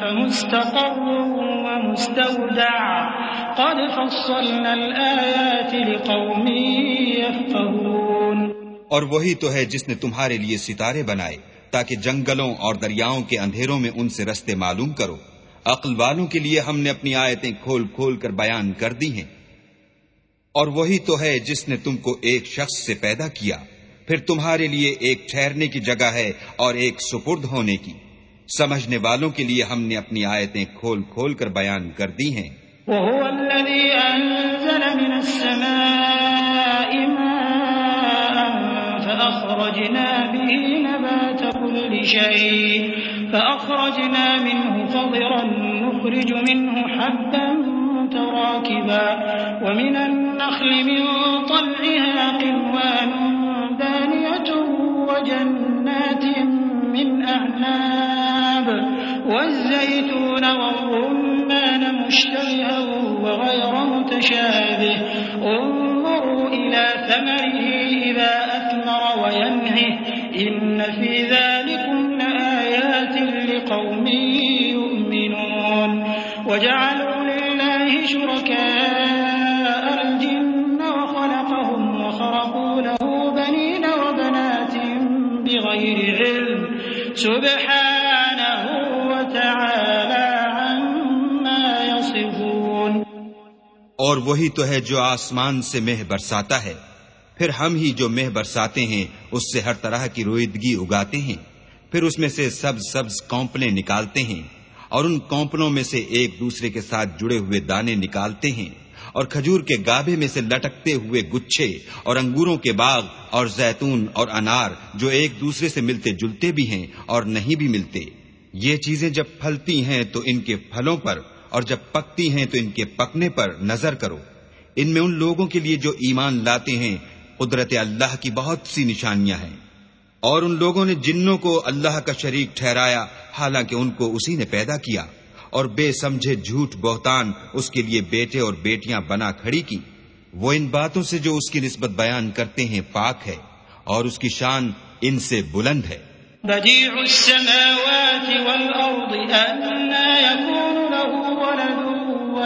فمستقر ومستودع. قد فصلنا الآيات لقوم يفقهون. اور وہی تو ہے جس نے تمہارے لیے ستارے بنائے تاکہ جنگلوں اور دریاؤں کے اندھیروں میں ان سے رستے معلوم کرو۔ عقل والوں کے لیے ہم نے اپنی آیتیں کھول کھول کر بیان کر دی ہیں۔ اور وہی تو ہے جس نے تم کو ایک شخص سے پیدا کیا۔ پھر تمہارے لیے ایک ٹھہرنے کی جگہ ہے اور ایک سپرد ہونے کی۔ سمجھنے والوں کے لیے ہم نے اپنی آیتیں کھول کھول کر بیان کر دی ہیں۔ وهو فأخرجنا به نبات كل شيء فأخرجنا منه فضرا نخرج منه حبا متراكبا ومن النخل من طلعها قنوان دانية وجنات من أعناب والزيتون والرمان مشتبها وغير متشابه انظروا إلى ثمره إذا أثمر إن في ذلكم لآيات لقوم يؤمنون. وجعلوا لله شركاء الجن وخلقهم وخرقوا له بنين وبنات بغير علم. سبحانه وتعالى عما يصفون. اور وہی تو ہے جو آسمان سے مہ برساتا ہے۔ پھر ہم ہی جو مہ برساتے ہیں، اس سے ہر طرح کی رویدگی اگاتے ہیں۔ پھر اس میں سے سبز سبز کونپلیں نکالتے ہیں۔ اور ان کونپلوں میں سے ایک دوسرے کے ساتھ جڑے ہوئے دانے نکالتے ہیں۔ اور کھجور کے گابے میں سے لٹکتے ہوئے گچھے اور انگوروں کے باغ اور زیتون اور انار جو ایک دوسرے سے ملتے جلتے بھی ہیں اور نہیں بھی ملتے۔ یہ چیزیں جب پھلتی ہیں تو ان کے پھلوں پر، اور جب پکتی ہیں تو ان کے پکنے پر نظر کرو۔ ان میں ان لوگوں کے لیے جو ایمان لاتے ہیں قدرت اللہ کی بہت سی نشانیاں ہیں۔ اور ان لوگوں نے جنوں کو اللہ کا شریک ٹھہرایا، حالانکہ ان کو اسی نے پیدا کیا۔ اور بے سمجھے جھوٹ بہتان اس کے لیے بیٹے اور بیٹیاں بنا کھڑی کی۔ وہ ان باتوں سے جو اس کی نسبت بیان کرتے ہیں پاک ہے، اور اس کی شان ان سے بلند ہے۔ بديع السماوات والأرض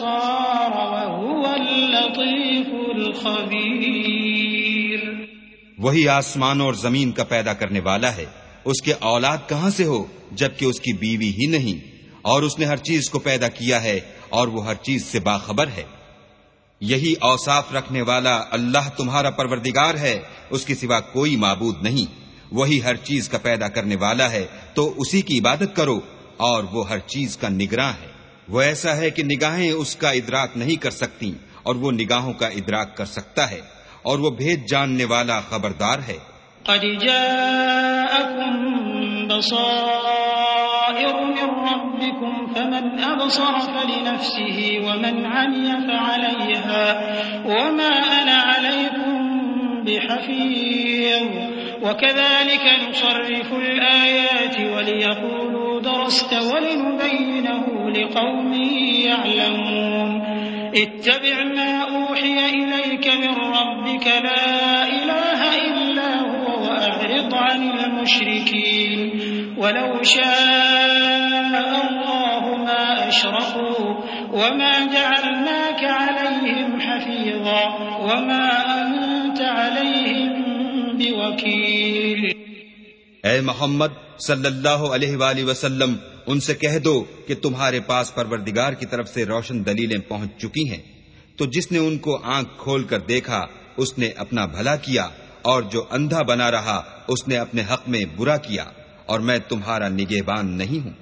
الأبصار وهو اللطيف الخبير. وہی آسمان اور زمین کا پیدا کرنے والا ہے۔ اس کے اولاد کہاں سے ہو جبکہ اس کی بیوی ہی نہیں؟ اور اس نے ہر چیز کو پیدا کیا ہے اور وہ ہر چیز سے باخبر ہے۔ یہی اوصاف رکھنے والا اللہ تمہارا پروردگار ہے، اس کے سوا کوئی معبود نہیں۔ وہی ہر چیز کا پیدا کرنے والا ہے، تو اسی کی عبادت کرو اور وہ ہر چیز کا نگراں ہے۔ وہ ایسا ہے کہ نگاہیں اس کا ادراک نہیں کر سکتی اور وہ نگاہوں کا ادراک کر سکتا ہے اور وہ بھید جاننے والا خبردار ہے۔ قد جاءكم بصائر من ربكم فمن أبصر فلنفسه ومن عمي فعليها وما أنا عليكم بحفيظ وكذلك نصرف الآيات وليقولوا درست ولنبينه لقوم يعلمون. اتبع ما أوحي إليك من ربك لا إله إلا هو وأعرض عن المشركين. ولو شاء الله ما أشركوا وما جعلناك عليهم حفيظا وما أنت عليهم بوكيل. اے محمد صلی اللہ علیہ وآلہ وسلم، ان سے کہہ دو کہ تمہارے پاس پروردگار کی طرف سے روشن دلیلیں پہنچ چکی ہیں۔ تو جس نے ان کو آنکھ کھول کر دیکھا، اس نے اپنا بھلا کیا، اور جو اندھا بنا رہا، اس نے اپنے حق میں برا کیا، اور میں تمہارا نگہبان نہیں ہوں۔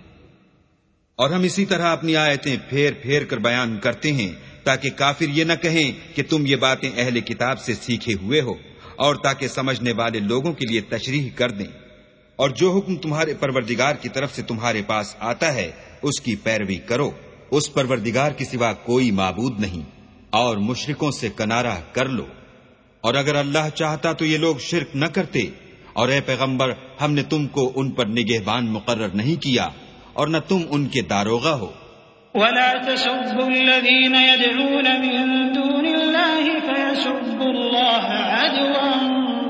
اور ہم اسی طرح اپنی آیتیں پھیر پھیر کر بیان کرتے ہیں، تاکہ کافر یہ نہ کہیں کہ تم یہ باتیں اہل کتاب سے سیکھے ہوئے ہو، اور تاکہ سمجھنے والے لوگوں کے لیے تشریح کر دیں۔ اور جو حکم تمہارے پروردگار کی طرف سے تمہارے پاس آتا ہے، اس کی پیروی کرو۔ اس پروردگار کی سوا کوئی معبود نہیں۔ اور مشرکوں سے کنارہ کر لو۔ اور اگر اللہ چاہتا تو یہ لوگ شرک نہ کرتے۔ اور اے پیغمبر، ہم نے تم کو ان پر نگہبان مقرر نہیں کیا، اور نہ تم ان کے داروغہ ہو۔ ولا تسبوا الذين يدعون من دون الله فيسبوا الله عدوا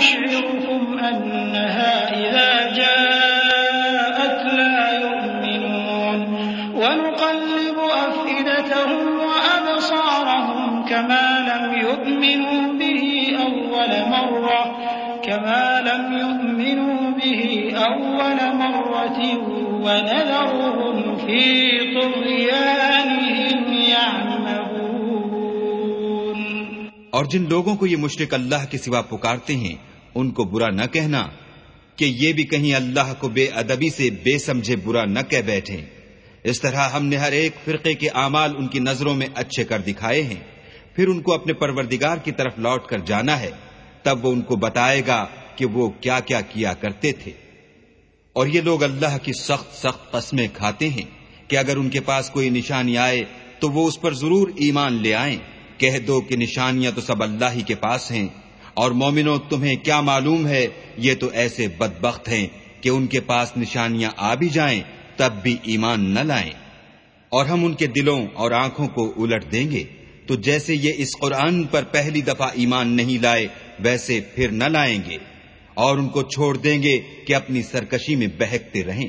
يشعركم أنها إذا جاءت لا يؤمنون ونقلب أفئدتهم وأبصارهم كما لم يؤمنوا به أول مرة، كما لم يؤمنوا به أول مرة ونذرهم في طغيانهم يعمهون. اور جن لوگوں کو یہ مشرق اللہ کے سوا پکارتے ہیں ان کو برا نہ کہنا کہ یہ بھی کہیں اللہ کو بے ادبی سے بے سمجھے برا نہ کہہ بیٹھے۔ اس طرح ہم نے ہر ایک فرقے کے اعمال ان کی نظروں میں اچھے کر دکھائے ہیں۔ پھر ان کو اپنے پروردگار کی طرف لوٹ کر جانا ہے۔ تب وہ ان کو بتائے گا کہ وہ کیا کیا کیا کرتے تھے۔ اور یہ لوگ اللہ کی سخت سخت قسمیں کھاتے ہیں کہ اگر ان کے پاس کوئی نشانی آئے تو وہ اس پر ضرور ایمان لے آئیں۔ کہہ دو کہ نشانیاں تو سب اللہ ہی کے پاس ہیں۔ اور مومنو تمہیں کیا معلوم ہے؟ یہ تو ایسے بدبخت ہیں کہ ان کے پاس نشانیاں آ بھی جائیں، تب بھی ایمان نہ لائیں۔ اور ہم ان کے دلوں اور آنکھوں کو الٹ دیں گے۔ تو جیسے یہ اس قرآن پر پہلی دفعہ ایمان نہیں لائے، ویسے پھر نہ لائیں گے۔ اور ان کو چھوڑ دیں گے کہ اپنی سرکشی میں بہکتے رہیں۔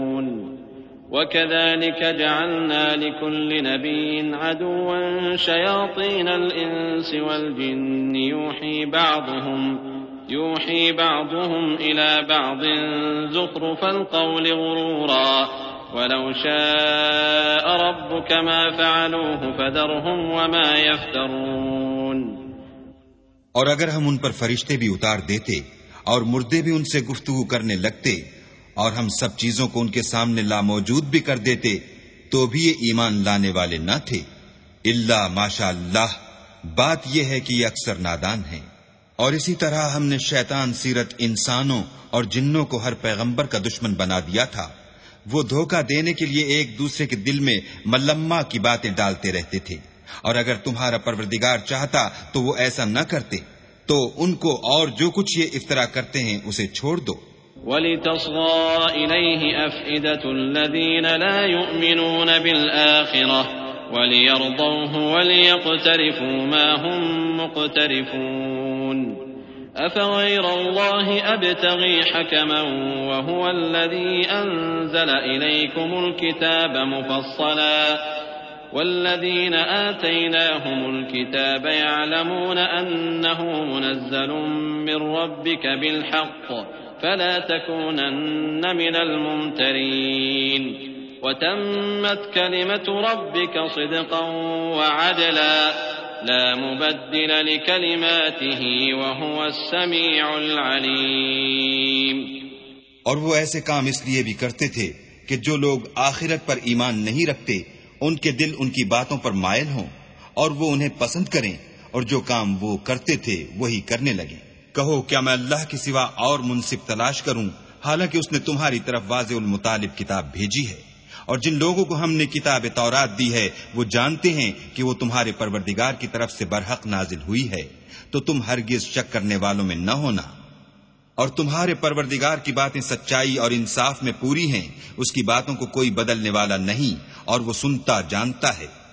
وكذلك جعلنا لكل نبي عدوا شياطين الإنس والجن يوحي بعضهم يوحي بعضهم إلى بعض زخرف القول غرورا ولو شاء ربك ما فعلوه فذرهم وما يفترون اور اگر ہم ان پر فرشتے بھی اتار دیتے اور مردے بھی ان سے گفتگو کرنے لگتے اور ہم سب چیزوں کو ان کے سامنے لا موجود بھی کر دیتے تو بھی یہ ایمان لانے والے نہ تھے۔ اللہ ماشاء اللہ بات یہ ہے کہ یہ اکثر نادان ہیں۔ اور اسی طرح ہم نے شیطان، سیرت انسانوں اور جنوں کو ہر پیغمبر کا دشمن بنا دیا تھا۔ وہ دھوکہ دینے کے لیے ایک دوسرے کے دل میں ملما کی باتیں ڈالتے رہتے تھے۔ اور اگر تمہارا پروردگار چاہتا تو وہ ایسا نہ کرتے۔ تو ان کو اور جو کچھ یہ افطرا کرتے ہیں اسے چھوڑ دو۔ وَلِتَصْغَى إِلَيْهِ أَفْئِدَةُ الَّذِينَ لَا يُؤْمِنُونَ بِالْآخِرَةِ وَلِيَرْضَوْهُ وَلِيَقْتَرِفُوا مَا هُمْ مُقْتَرِفُونَ أَفَغَيْرَ اللَّهِ أَبْتَغِي حَكَمًا وَهُوَ الَّذِي أَنزَلَ إِلَيْكُمُ الْكِتَابَ مُفَصَّلًا والذين آتيناهم الكتاب يعلمون أنه منزل من ربك بالحق فلا تكونن من الممترين. وتمت كلمة ربك صدقا وعدلا. لا مبدل لكلماته وهو السميع العليم. اور وہ ایسے کام اس لیے بھی کرتے تھے کہ جو لوگ آخرت پر ایمان نہیں رکھتے، ان کے دل ان کی باتوں پر مائل ہوں اور وہ انہیں پسند کریں اور جو کام وہ کرتے تھے وہی کرنے لگے کہو کیا میں اللہ کے سوا اور منصف تلاش کروں؟ حالانکہ اس نے تمہاری طرف واضح المطالب کتاب بھیجی ہے۔ اور جن لوگوں کو ہم نے کتاب تورات دی ہے، وہ جانتے ہیں کہ وہ تمہارے پروردگار کی طرف سے برحق نازل ہوئی ہے۔ تو تم ہرگز شک کرنے والوں میں نہ ہونا۔ اور تمہارے پروردگار کی باتیں سچائی اور انصاف میں پوری ہیں، اس کی باتوں کو کوئی بدلنے والا نہیں، اور وہ سنتا جانتا ہے۔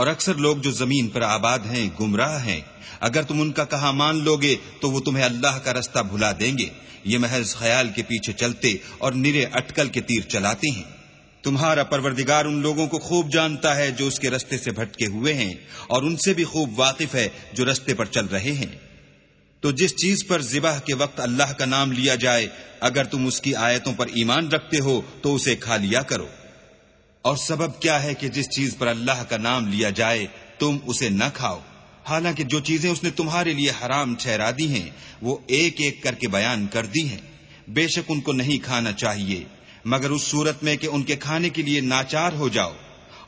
اور اکثر لوگ جو زمین پر آباد ہیں، گمراہ ہیں۔ اگر تم ان کا کہا مان لو گے تو وہ تمہیں اللہ کا رستہ بھلا دیں گے۔ یہ محض خیال کے پیچھے چلتے اور نرے اٹکل کے تیر چلاتے ہیں۔ تمہارا پروردگار ان لوگوں کو خوب جانتا ہے جو اس کے رستے سے بھٹکے ہوئے ہیں، اور ان سے بھی خوب واقف ہے جو رستے پر چل رہے ہیں۔ تو جس چیز پر ذبح کے وقت اللہ کا نام لیا جائے، اگر تم اس کی آیتوں پر ایمان رکھتے ہو، تو اسے کھا لیا کرو۔ اور سبب کیا ہے کہ جس چیز پر اللہ کا نام لیا جائے، تم اسے نہ کھاؤ۔ حالانکہ جو چیزیں اس نے تمہارے لیے حرام ٹھہرا دی ہیں، وہ ایک ایک کر کے بیان کر دی ہیں۔ بے شک ان کو نہیں کھانا چاہیے، مگر اس صورت میں کہ ان کے کھانے کے لیے ناچار ہو جاؤ۔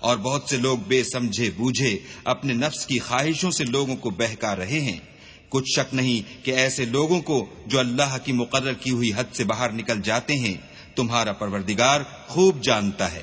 اور بہت سے لوگ بے سمجھے بوجھے اپنے نفس کی خواہشوں سے لوگوں کو بہکا رہے ہیں۔ کچھ شک نہیں کہ ایسے لوگوں کو جو اللہ کی مقرر کی ہوئی حد سے باہر نکل جاتے ہیں، تمہارا پروردگار خوب جانتا ہے۔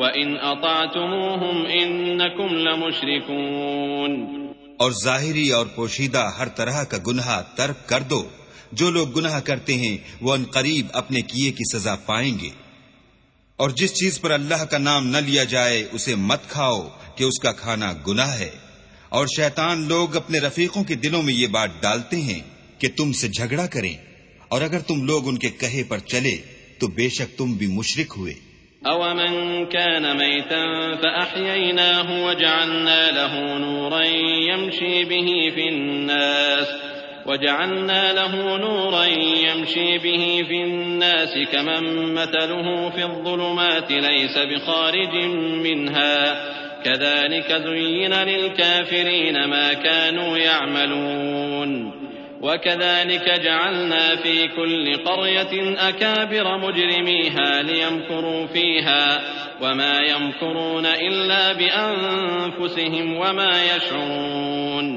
وَإِنْ أَطَعْتُمُوهُمْ إِنَّكُمْ لَمُشْرِكُونَ اور ظاہری اور پوشیدہ ہر طرح کا گناہ ترک کر دو۔ جو لوگ گناہ کرتے ہیں، وہ ان قریب اپنے کیے کی سزا پائیں گے۔ اور جس چیز پر اللہ کا نام نہ لیا جائے، اسے مت کھاؤ کہ اس کا کھانا گناہ ہے۔ اور شیطان لوگ اپنے رفیقوں کے دلوں میں یہ بات ڈالتے ہیں کہ تم سے جھگڑا کریں۔ اور اگر تم لوگ ان کے کہے پر چلے، تو بے شک تم بھی مشرک ہوئے۔ من كان ميتا فأحييناه وجعلنا له نورا يمشي به في الناس وجعلنا له نورا يمشي به في الناس كمن مثله في الظلمات ليس بخارج منها كذلك زين للكافرين ما كانوا يعملون وكذلك جعلنا في كل قرية أكابر مجرميها ليمكروا فيها وما يمكرون إلا بأنفسهم وما يشعرون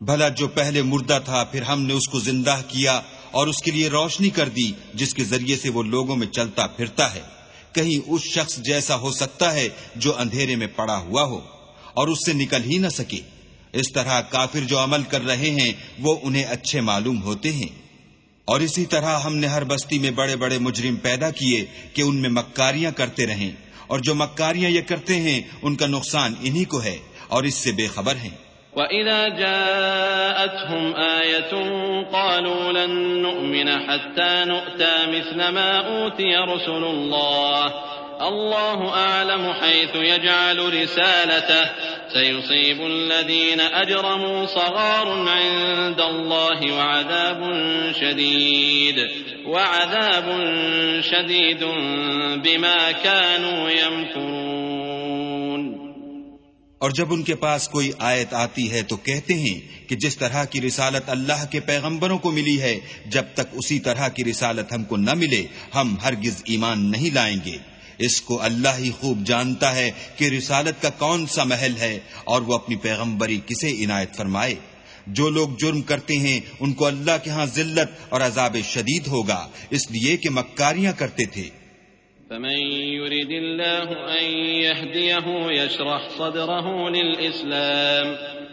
بھلا جو پہلے مردہ تھا پھر ہم نے اس کو زندہ کیا اور اس کے لیے روشنی کر دی جس کے ذریعے سے وہ لوگوں میں چلتا پھرتا ہے۔ کہیں اس شخص جیسا ہو سکتا ہے جو اندھیرے میں پڑا ہوا ہو اور اس سے نکل ہی نہ سکے۔ اس طرح کافر جو عمل کر رہے ہیں، وہ انہیں اچھے معلوم ہوتے ہیں۔ اور اسی طرح ہم نے ہر بستی میں بڑے بڑے مجرم پیدا کیے کہ ان میں مکاریاں کرتے رہیں۔ اور جو مکاریاں یہ کرتے ہیں، ان کا نقصان انہی کو ہے، اور اس سے بے خبر ہیں۔ وَإِذَا جَاءَتْهُمْ آيَةٌ قَالُوا لَن نُؤْمِنَ حَتَّى نُؤْتَى مِثْلَ مَا أُوتِيَ رُسُلُ اللَّهِ الله أعلم حيث يجعل رسالته سيصيب الذين أجرموا صغار عند الله وعذاب شديد وعذاب شديد بما كانوا يمكرون اور جب ان کے پاس کوئی آیت آتی ہے تو کہتے ہیں کہ جس طرح کی رسالت اللہ کے پیغمبروں کو ملی ہے، جب تک اسی طرح کی رسالت ہم کو نہ ملے، ہم ہرگز ایمان نہیں لائیں گے۔ اس کو اللہ ہی خوب جانتا ہے کہ رسالت کا کون سا محل ہے اور وہ اپنی پیغمبری کسے عنایت فرمائے۔ جو لوگ جرم کرتے ہیں، ان کو اللہ کے ہاں ذلت اور عذاب شدید ہوگا، اس لیے کہ مکاریاں کرتے تھے۔ فمن يرد الله أن يهديه يشرح صدره للإسلام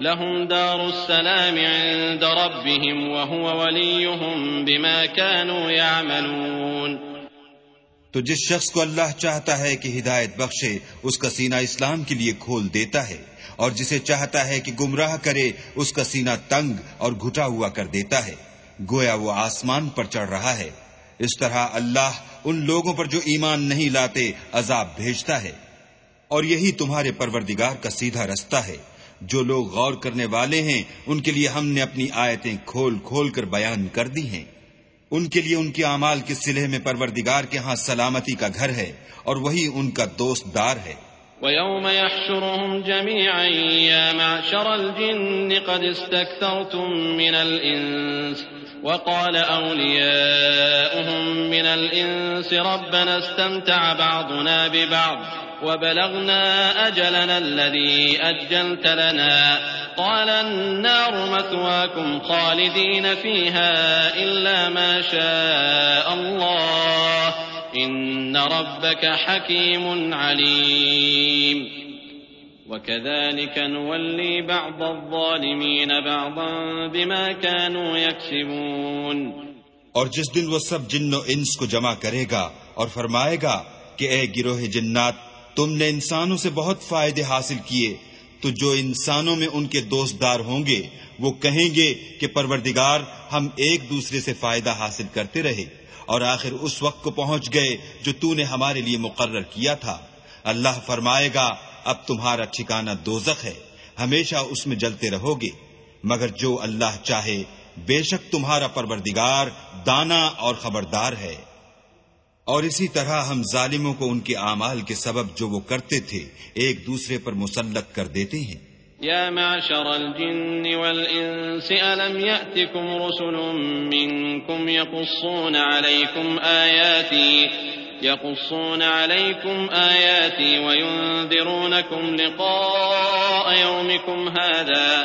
لهم دار السلام عند ربهم وهو وليهم بما كانوا يعملون. تو جس شخص کو اللہ چاہتا ہے کہ ہدایت بخشے، اس کا سینہ اسلام کے لیے کھول دیتا ہے، اور جسے چاہتا ہے کہ گمراہ کرے، اس کا سینہ تنگ اور گھٹا ہوا کر دیتا ہے۔ گویا وہ آسمان پر چڑھ رہا ہے۔ اس طرح اللہ ان لوگوں پر جو ایمان نہیں لاتے، عذاب بھیجتا ہے۔ اور یہی تمہارے پروردگار کا سیدھا رستہ ہے۔ جو لوگ غور کرنے والے ہیں، ان کے لیے ہم نے اپنی آیتیں کھول کھول کر بیان کر دی ہیں۔ ان کے لیے ان کے اعمال کے سلح میں پروردگار کے ہاں سلامتی کا گھر ہے اور وہی ان کا دوست دار ہے۔ وَيَوْمَ يَحْشُرُهُمْ جَمِيعًا يَا مَعْشَرَ الْجِنِّ قَدْ اسْتَكْثَرْتُم مِّنَ الْإِنسِ وَقَالَ أَوْلِيَاؤُهُم مِّنَ الْإِنسِ رَبَّنَا اسْتَمْتَعَ بَعْضُنَا بِبَعْضٍ وبلغنا أجلنا الذي أجلت لنا. قال النار مثواكم خالدين فيها إلا ما شاء الله. إن ربك حكيم عليم. وكذلك نولي بعض الظالمين بعضا بما كانوا يكسبون. اور جس دن وہ سب جن و انس کو جمع کرے گا اور فرمائے گا کہ اے گروہ جنات تم نے انسانوں سے بہت فائدے حاصل کیے، تو جو انسانوں میں ان کے دوست دار ہوں گے، وہ کہیں گے کہ پروردگار ہم ایک دوسرے سے فائدہ حاصل کرتے رہے، اور آخر اس وقت کو پہنچ گئے جو تو نے ہمارے لیے مقرر کیا تھا۔ اللہ فرمائے گا، اب تمہارا ٹھکانہ دوزخ ہے، ہمیشہ اس میں جلتے رہو گے۔ مگر جو اللہ چاہے، بے شک تمہارا پروردگار دانا اور خبردار ہے۔ اور اسی طرح ہم ظالموں کو ان کے اعمال کے سبب جو وہ کرتے تھے ایک دوسرے پر مسلط کر دیتے ہیں۔ یا معشر الجن والانس، الم یأتکم رسل منکم یقصون علیکم آیاتی يقصون عليكم آياتي وينذرونكم لقاء يومكم هذا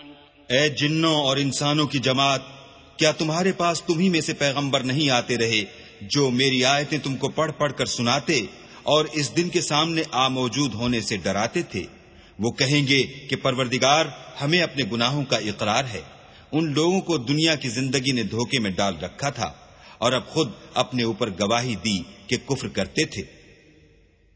اے جنوں اور انسانوں کی جماعت، کیا تمہارے پاس تمہیں میں سے پیغمبر نہیں آتے رہے جو میری آیتیں تم کو پڑھ پڑھ کر سناتے اور اس دن کے سامنے آ موجود ہونے سے ڈراتے تھے؟ وہ کہیں گے کہ پروردگار ہمیں اپنے گناہوں کا اقرار ہے۔ ان لوگوں کو دنیا کی زندگی نے دھوکے میں ڈال رکھا تھا اور اب خود اپنے اوپر گواہی دی کہ کفر کرتے تھے۔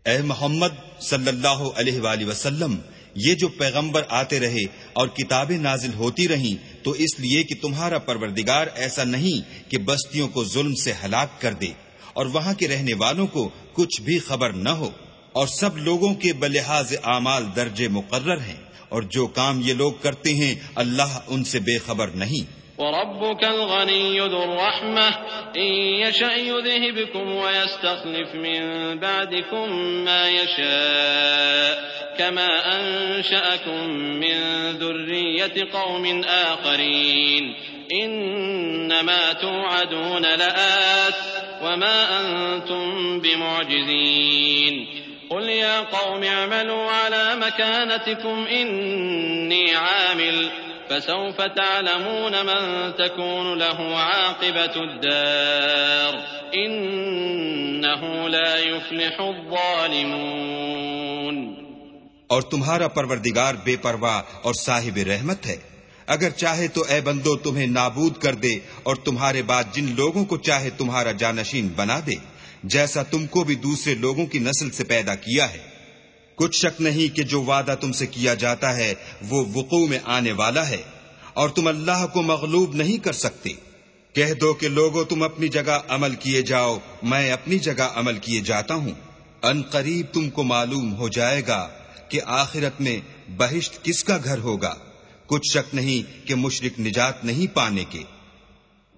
اے محمد صلی اللہ علیہ وآلہ وسلم یہ جو پیغمبر آتے رہے اور کتابیں نازل ہوتی رہیں، تو اس لیے کہ تمہارا پروردگار ایسا نہیں کہ بستیوں کو ظلم سے ہلاک کر دے اور وہاں کے رہنے والوں کو کچھ بھی خبر نہ ہو۔ اور سب لوگوں کے بلحاظ اعمال درجے مقرر ہیں اور جو کام یہ لوگ کرتے ہیں، اللہ ان سے بے خبر نہیں۔ وربك الغني ذو الرحمة. إن يشأ يذهبكم ويستخلف من بعدكم ما يشاء. كما أنشأكم من ذرية قوم آخرين. إنما توعدون لآت وما أنتم بمعجزين. قل يا قوم اعملوا على مكانتكم إني عامل. فسوف تعلمون من تكون له عاقبة الدار. إنه لا يفلح الظالمون. اور تمہارا پروردگار بے پرواہ اور صاحب رحمت ہے۔ اگر چاہے تو اے بندو تمہیں نابود کر دے اور تمہارے بعد جن لوگوں کو چاہے تمہارا جانشین بنا دے۔ جیسا تم کو بھی دوسرے لوگوں کی نسل سے پیدا کیا ہے۔ کچھ شک نہیں کہ جو وعدہ تم سے کیا جاتا ہے وہ وقوع میں آنے والا ہے، اور تم اللہ کو مغلوب نہیں کر سکتے۔ کہہ دو کہ لوگوں تم اپنی جگہ عمل کیے جاؤ، میں اپنی جگہ عمل کیے جاتا ہوں۔ ان قریب تم کو معلوم ہو جائے گا کہ آخرت میں بہشت کس کا گھر ہوگا۔ کچھ شک نہیں کہ مشرق نجات نہیں پانے کے۔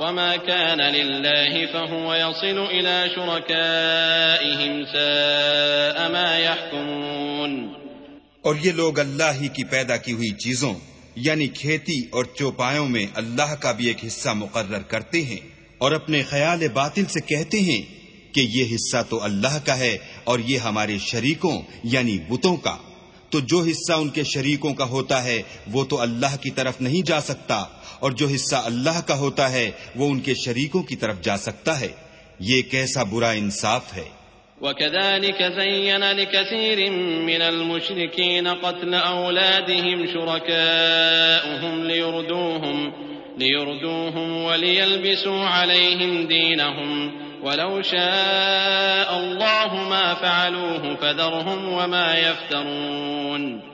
وما كان لله فهو يصل إلى شركائهم ساء ما يحكمون اور یہ لوگ اللہ ہی کی پیدا کی ہوئی چیزوں یعنی کھیتی اور چوپایوں میں اللہ کا بھی ایک حصہ مقرر کرتے ہیں اور اپنے خیال باطل سے کہتے ہیں کہ یہ حصہ تو اللہ کا ہے اور یہ ہمارے شریکوں یعنی بتوں کا۔ تو جو حصہ ان کے شریکوں کا ہوتا ہے، وہ تو اللہ کی طرف نہیں جا سکتا۔ اور جو حصہ اللہ کا ہوتا ہے وہ ان کے شریکوں کی طرف جا سکتا ہے۔ یہ کیسا برا انصاف ہے۔ وكذلك زين لكثير من المشركين قتل أولادهم شركاؤهم ليردوهم, ليردوهم وليلبسوا عليهم دينهم۔ ولو شاء الله ما فعلوه فذرهم وما يفترون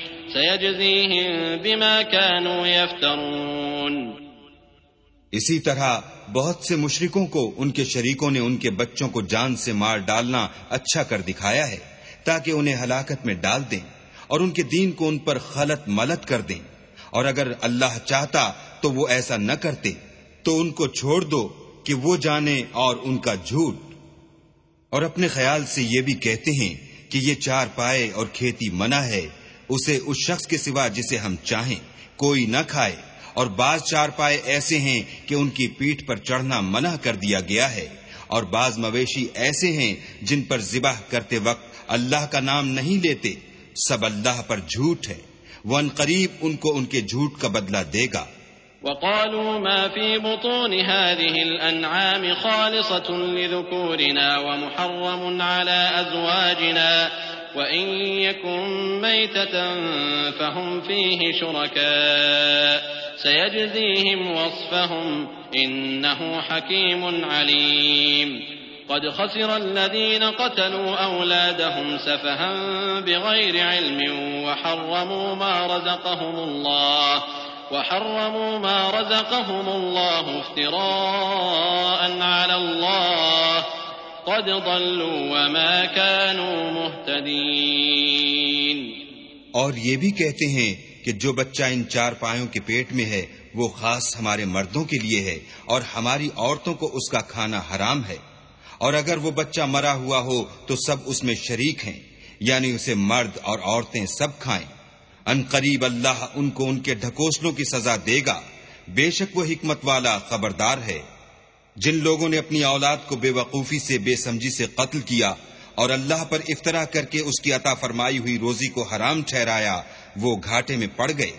سيجزيهم بما كانوا يفترون اسی طرح بہت سے مشرکوں کو ان کے شریکوں نے ان کے بچوں کو جان سے مار ڈالنا اچھا کر دکھایا ہے، تاکہ انہیں ہلاکت میں ڈال دیں اور ان کے دین کو ان پر خلط ملت کر دیں۔ اور اگر اللہ چاہتا تو وہ ایسا نہ کرتے، تو ان کو چھوڑ دو کہ وہ جانے اور ان کا جھوٹ۔ اور اپنے خیال سے یہ بھی کہتے ہیں کہ یہ چار پائے اور کھیتی منع ہے۔ اسے اس شخص کے سوا جسے ہم چاہیں، کوئی نہ کھائے۔ اور بعض چار پائے ایسے ہیں کہ ان کی پیٹھ پر چڑھنا منع کر دیا گیا ہے۔ اور بعض مویشی ایسے ہیں جن پر ذبح کرتے وقت اللہ کا نام نہیں لیتے، سب اللہ پر جھوٹ ہے۔ وہ ان قریب ان کو ان کے جھوٹ کا بدلہ دے گا۔ وقالوا ما في بطون هذه الأنعام خالصة لذكورنا ومحرم على أزواجنا وإن يكن ميتة فهم فيه شركاء سيجزيهم وصفهم إنه حكيم عليم قد خسر الذين قتلوا أولادهم سفها بغير علم وحرموا ما رزقهم الله وحرموا ما رزقهم الله افتراء على الله قد ضلوا وما كانوا مهتدين اور یہ بھی کہتے ہیں کہ جو بچہ ان چار پایوں کے پیٹ میں ہے، وہ خاص ہمارے مردوں کے لیے ہے اور ہماری عورتوں کو اس کا کھانا حرام ہے۔ اور اگر وہ بچہ مرا ہوا ہو، تو سب اس میں شریک ہیں یعنی اسے مرد اور عورتیں سب کھائیں۔ ان قریب اللہ ان کو ان کے ڈھکوسلوں کی سزا دے گا۔ بے شک وہ حکمت والا خبردار ہے۔ جن لوگوں نے اپنی اولاد کو بے وقوفی سے بے سمجھی سے قتل کیا اور اللہ پر افطرا کر کے اس کی عطا فرمائی ہوئی روزی کو حرام ٹھہرایا، وہ گھاٹے میں پڑ گئے۔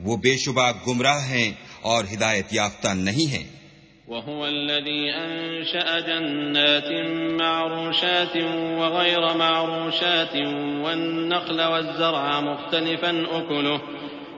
وہ بے شبہ گمراہ ہیں اور ہدایت یافتہ نہیں ہیں۔ وهو الذي أنشأ جنات معروشات وغير معروشات والنخل والزرع مختلفا أكله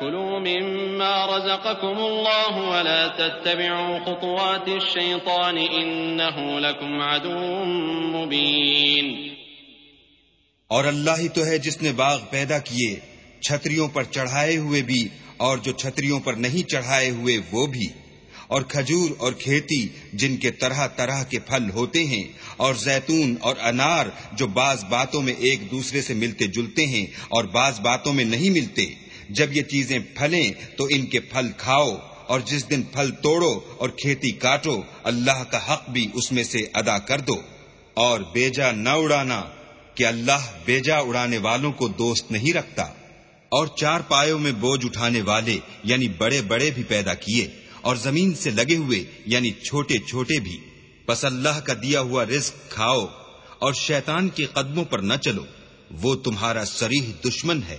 كلوا مما رزقكم الله ولا تتبعوا خطوات الشيطان إنه لكم عدو مبين. اور اللہ ہی تو ہے جس نے باغ پیدا کیے، چھتریوں پر چڑھائے ہوئے بھی اور جو چھتریوں پر نہیں چڑھائے ہوئے وہ بھی۔ اور کھجور اور کھیتی جن کے طرح طرح کے پھل ہوتے ہیں، اور زیتون اور انار جو بعض باتوں میں ایک دوسرے سے ملتے جلتے ہیں اور بعض باتوں میں نہیں ملتے۔ جب یہ چیزیں پھلیں تو ان کے پھل کھاؤ اور جس دن پھل توڑو اور کھیتی کاٹو، اللہ کا حق بھی اس میں سے ادا کر دو۔ اور بیجا نہ اڑانا کہ اللہ بیجا اڑانے والوں کو دوست نہیں رکھتا۔ اور چار پایوں میں بوجھ اٹھانے والے یعنی بڑے بڑے بھی پیدا کیے، اور زمین سے لگے ہوئے یعنی چھوٹے چھوٹے بھی۔ پس اللہ کا دیا ہوا رزق کھاؤ اور شیطان کے قدموں پر نہ چلو۔ وہ تمہارا سریح دشمن ہے۔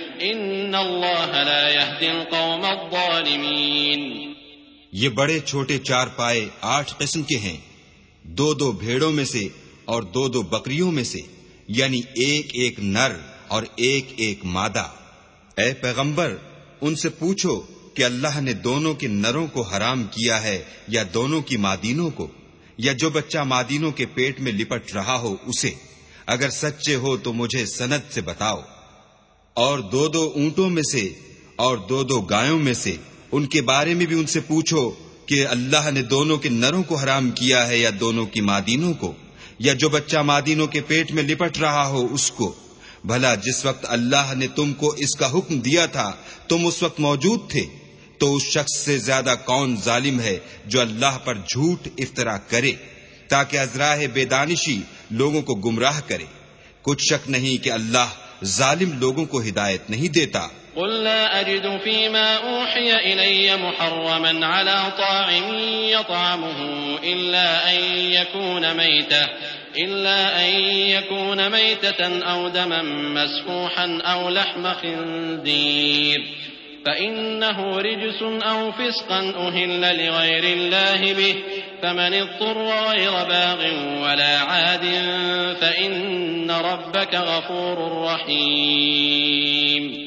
إن الله لا يهدي القوم الظالمين یہ بڑے چھوٹے چار پائے آٹھ قسم کے ہیں۔ دو دو بھیڑوں میں سے اور دو دو بکریوں میں سے یعنی ایک ایک نر اور ایک ایک مادہ۔ اے پیغمبر، ان سے پوچھو کہ اللہ نے دونوں کے نروں کو حرام کیا ہے یا دونوں کی مادینوں کو، یا جو بچہ مادینوں کے پیٹ میں لپٹ رہا ہو اسے۔ اگر سچے ہو تو مجھے سند سے بتاؤ۔ اور دو دو اونٹوں میں سے اور دو دو گایوں میں سے ان کے بارے میں بھی ان سے پوچھو کہ اللہ نے دونوں کے نروں کو حرام کیا ہے یا دونوں کی مادینوں کو، یا جو بچہ مادینوں کے پیٹ میں لپٹ رہا ہو اس کو۔ بھلا جس وقت اللہ نے تم کو اس کا حکم دیا تھا، تم اس وقت موجود تھے، تو اس شخص سے زیادہ کون ظالم ہے جو اللہ پر جھوٹ افطرا کرے، تاکہ ازراہ بے دانشی لوگوں کو گمراہ کرے۔ کچھ شک نہیں کہ اللہ ظالم لوگوں کو ہدایت نہیں دیتا۔ قل لا أجد فيما أوحي إلي محرما على طاعم يطعمه إلا أن يكون ميتة، إلا أن يكون ميتة أو دما مسفوحا أو لحم خنزير۔ فإنه رجس أو فسقا أهل لغير الله به فمن اضطر غير باغ ولا عاد فإن ربك غفور رحيم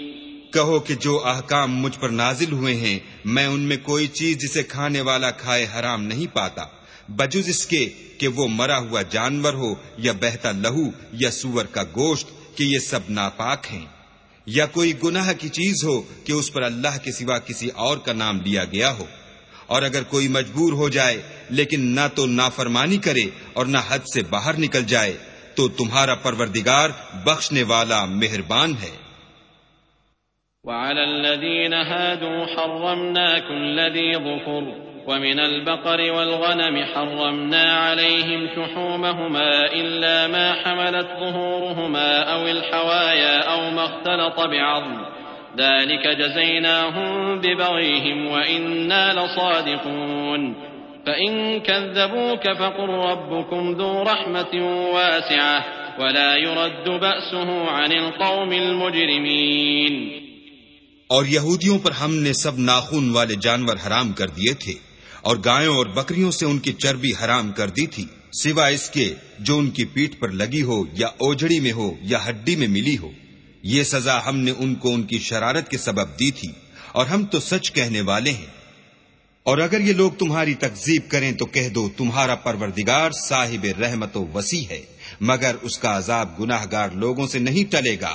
کہو کہ جو احکام مجھ پر نازل ہوئے ہیں، میں ان میں کوئی چیز جسے کھانے والا کھائے حرام نہیں پاتا۔ بجز اس کے کہ وہ مرا ہوا جانور ہو یا بہتا لہو یا سور کا گوشت کہ یہ سب ناپاک ہیں۔ یا کوئی گناہ کی چیز ہو کہ اس پر اللہ کے سوا کسی اور کا نام لیا گیا ہو۔ اور اگر کوئی مجبور ہو جائے، لیکن نہ تو نافرمانی کرے اور نہ حد سے باہر نکل جائے، تو تمہارا پروردگار بخشنے والا مہربان ہے۔ وعلى الذين هادوا حرمنا كل ذي ظفر ومن البقر والغنم حرمنا عليهم شحومهما إلا ما حملت ظهورهما أو الحوايا أو ما اختلط بعظم. ذلك جزيناهم ببغيهم وإنا لصادقون. فإن كذبوك فقل ربكم ذو رحمة واسعة ولا يرد بأسه عن القوم المجرمين. اور یہودیوں پر ہم نے سب ناخون والے جانور حرام کر دیے تھے۔ اور گایوں اور بکریوں سے ان کی چربی حرام کر دی تھی، سوا اس کے جو ان کی پیٹ پر لگی ہو یا اوجڑی میں ہو یا ہڈی میں ملی ہو۔ یہ سزا ہم نے ان کو ان کی شرارت کے سبب دی تھی، اور ہم تو سچ کہنے والے ہیں۔ اور اگر یہ لوگ تمہاری تکزیب کریں تو کہہ دو تمہارا پروردگار صاحب رحمت و وسیع ہے، مگر اس کا عذاب گناہ گار لوگوں سے نہیں ٹلے گا۔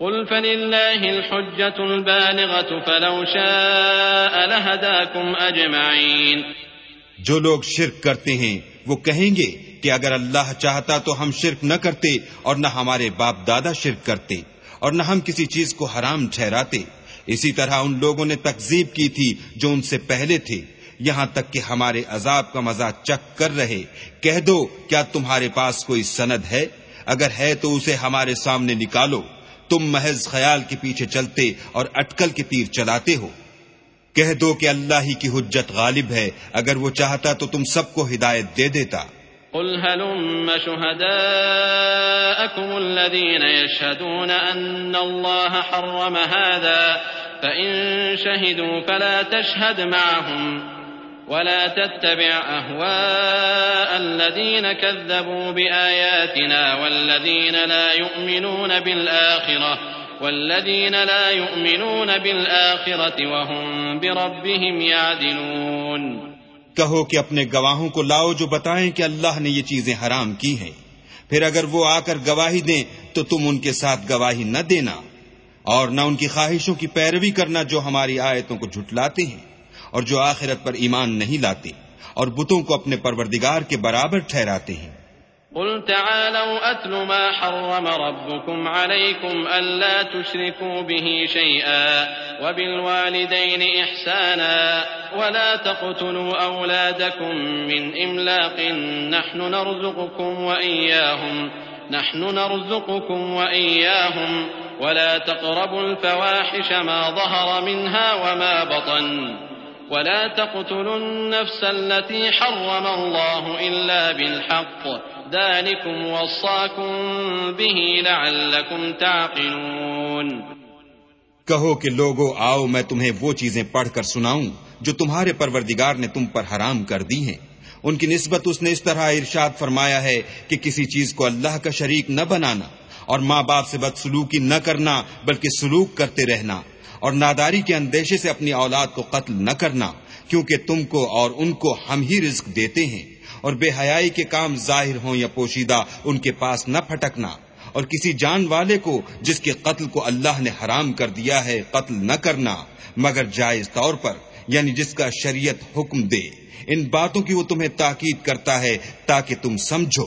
قل فلله الحجة البالغة فلو شاء لهداكم أجمعين جو لوگ شرک کرتے ہیں، وہ کہیں گے کہ اگر اللہ چاہتا تو ہم شرک نہ کرتے اور نہ ہمارے باپ دادا شرک کرتے اور نہ ہم کسی چیز کو حرام ٹھہراتے۔ اسی طرح ان لوگوں نے تکزیب کی تھی جو ان سے پہلے تھے۔ یہاں تک کہ ہمارے عذاب کا مزہ چک کر رہے۔ کہہ دو، کیا تمہارے پاس کوئی سند ہے؟ اگر ہے تو اسے ہمارے سامنے نکالو۔ تم محض خیال کے پیچھے چلتے اور اٹکل کے تیر چلاتے ہو۔ کہہ دو کہ اللہ ہی کی حجت غالب ہے، اگر وہ چاہتا تو تم سب کو ہدایت دے دیتا۔ قل هلم شهداءكم الذين يشهدون أن الله حرم هذا؟ فإن شهدوا فلا تشهد معهم۔ ولا تتبع أهواء الذين كذبوا بآياتنا والذين لا يؤمنون بالآخرة والذين لا يؤمنون بالآخرة وهم بربهم يعدلون کہو کہ اپنے گواہوں کو لاؤ جو بتائیں کہ اللہ نے یہ چیزیں حرام کی ہیں۔ پھر اگر وہ آ کر گواہی دیں تو تم ان کے ساتھ گواہی نہ دینا اور نہ ان کی خواہشوں کی پیروی کرنا جو ہماری آیتوں کو جھٹلاتے ہیں۔ اور جو آخرت پر ایمان نہیں لاتے اور بتوں کو اپنے پروردگار کے برابر ٹھہراتے ہیں۔ قل تعالوا أتل ما حرم ربكم عليكم ألا تشركوا به شيئا وبالوالدين إحسانا ولا تقتلوا أولادكم من إملاق نحن نرزقكم وإياهم نحن نرزقكم وإياهم ولا تقربوا الفواحش ما ظهر منها وما بطن ولا تقتلوا النفس التي حرم الله إلا بالحق. ذلكم وصاكم به لعلكم تعقلون. کہو کہ لوگو، آؤ میں تمہیں وہ چیزیں پڑھ کر سناؤں جو تمہارے پروردگار نے تم پر حرام کر دی ہیں۔ ان کی نسبت اس نے اس طرح ارشاد فرمایا ہے کہ کسی چیز کو اللہ کا شریک نہ بنانا اور ماں باپ سے بد سلوکی نہ کرنا، بلکہ سلوک کرتے رہنا۔ اور ناداری کے اندیشے سے اپنی اولاد کو قتل نہ کرنا، کیونکہ تم کو اور ان کو ہم ہی رزق دیتے ہیں۔ اور بے حیائی کے کام ظاہر ہوں یا پوشیدہ، ان کے پاس نہ پھٹکنا۔ اور کسی جان والے کو جس کے قتل کو اللہ نے حرام کر دیا ہے، قتل نہ کرنا۔ مگر جائز طور پر یعنی جس کا شریعت حکم دے۔ ان باتوں کی وہ تمہیں تاکید کرتا ہے، تاکہ تم سمجھو۔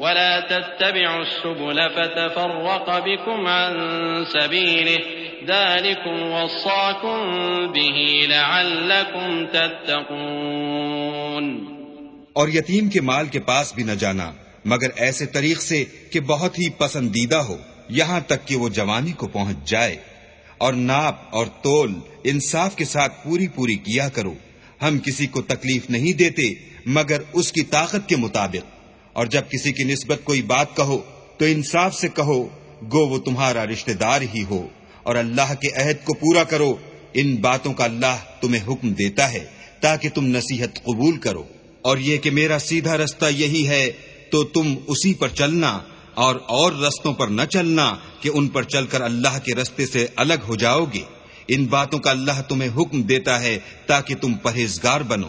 ولا تتبعوا السبل فتفرق بكم عن سبيله. ذلكم وصاكم به لعلكم تتقون. اور یتیم کے مال کے پاس بھی نہ جانا، مگر ایسے طریق سے کہ بہت ہی پسندیدہ ہو، یہاں تک کہ وہ جوانی کو پہنچ جائے۔ اور ناپ اور تول انصاف کے ساتھ پوری پوری کیا کرو۔ ہم کسی کو تکلیف نہیں دیتے، مگر اس کی طاقت کے مطابق۔ اور جب کسی کی نسبت کوئی بات کہو تو انصاف سے کہو، گو وہ تمہارا رشتہ دار ہی ہو، اور اللہ کے عہد کو پورا کرو۔ ان باتوں کا اللہ تمہیں حکم دیتا ہے تاکہ تم نصیحت قبول کرو۔ اور یہ کہ میرا سیدھا رستہ یہی ہے، تو تم اسی پر چلنا اور اور رستوں پر نہ چلنا کہ ان پر چل کر اللہ کے رستے سے الگ ہو جاؤ گے ان باتوں کا اللہ تمہیں حکم دیتا ہے تاکہ تم پرہیزگار بنو۔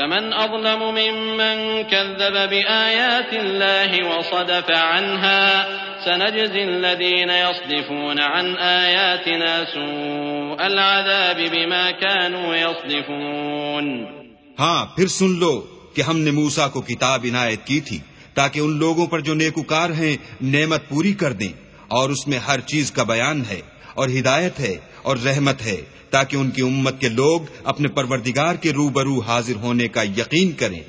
فمن أظلم ممن كذب بآيات الله وصدف عنها سنجزي الذين يصدفون عن آياتنا سوء العذاب بما كانوا يصدفون. ہاں پھر سن لو کہ ہم نے موسا کو کتاب عنایت کی تھی تاکہ ان لوگوں پر جو نیکوکار ہیں نعمت پوری کر دیں اور اس میں ہر چیز کا بیان ہے اور ہدایت ہے اور رحمت ہے۔ تاکہ ان کی امت کے لوگ اپنے پروردگار کے روبرو حاضر ہونے کا یقین کریں۔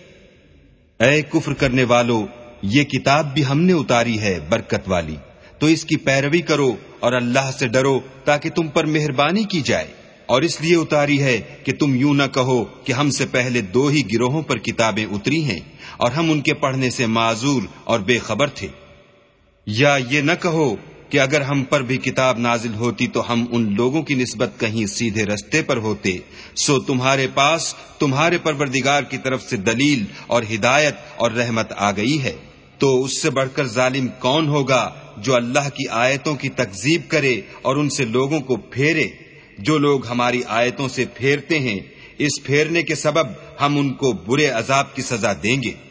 اے کفر کرنے والو، یہ کتاب بھی ہم نے اتاری ہے، برکت والی۔ تو اس کی پیروی کرو اور اللہ سے ڈرو تاکہ تم پر مہربانی کی جائے۔ اور اس لیے اتاری ہے کہ تم یوں نہ کہو کہ ہم سے پہلے دو ہی گروہوں پر کتابیں اتری ہیں اور ہم ان کے پڑھنے سے معذور اور بے خبر تھے۔ یا یہ نہ کہو کہ اگر ہم پر بھی کتاب نازل ہوتی تو ہم ان لوگوں کی نسبت کہیں سیدھے رستے پر ہوتے۔ سو تمہارے پاس، تمہارے پروردگار کی طرف سے دلیل اور ہدایت اور رحمت آ گئی ہے۔ تو اس سے بڑھ کر ظالم کون ہوگا جو اللہ کی آیتوں کی تکزیب کرے اور ان سے لوگوں کو پھیرے؟ جو لوگ ہماری آیتوں سے پھیرتے ہیں، اس پھیرنے کے سبب ہم ان کو برے عذاب کی سزا دیں گے۔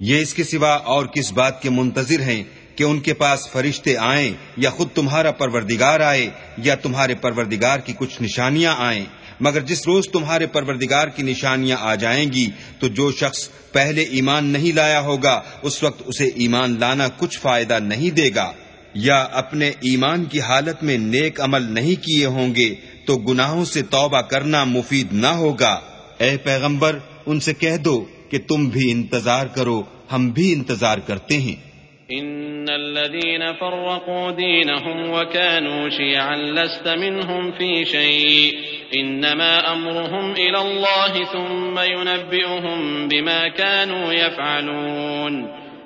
یہ اس کے سوا اور کس بات کے منتظر ہیں کہ ان کے پاس فرشتے آئیں یا خود تمہارا پروردگار آئے یا تمہارے پروردگار کی کچھ نشانیاں آئیں؟ مگر جس روز تمہارے پروردگار کی نشانیاں آ جائیں گی، تو جو شخص پہلے ایمان نہیں لایا ہوگا، اس وقت اسے ایمان لانا کچھ فائدہ نہیں دے گا۔ یا اپنے ایمان کی حالت میں نیک عمل نہیں کیے ہوں گے، تو گناہوں سے توبہ کرنا مفید نہ ہوگا۔ اے پیغمبر، ان سے کہہ دو کہ تم بھی انتظار کرو، ہم بھی انتظار کرتے ہیں۔ ان الذين فرقوا دينهم وكانوا شيعا لست منهم في شيء، انما امرهم الى الله ثم ينبئهم بما كانوا يفعلون۔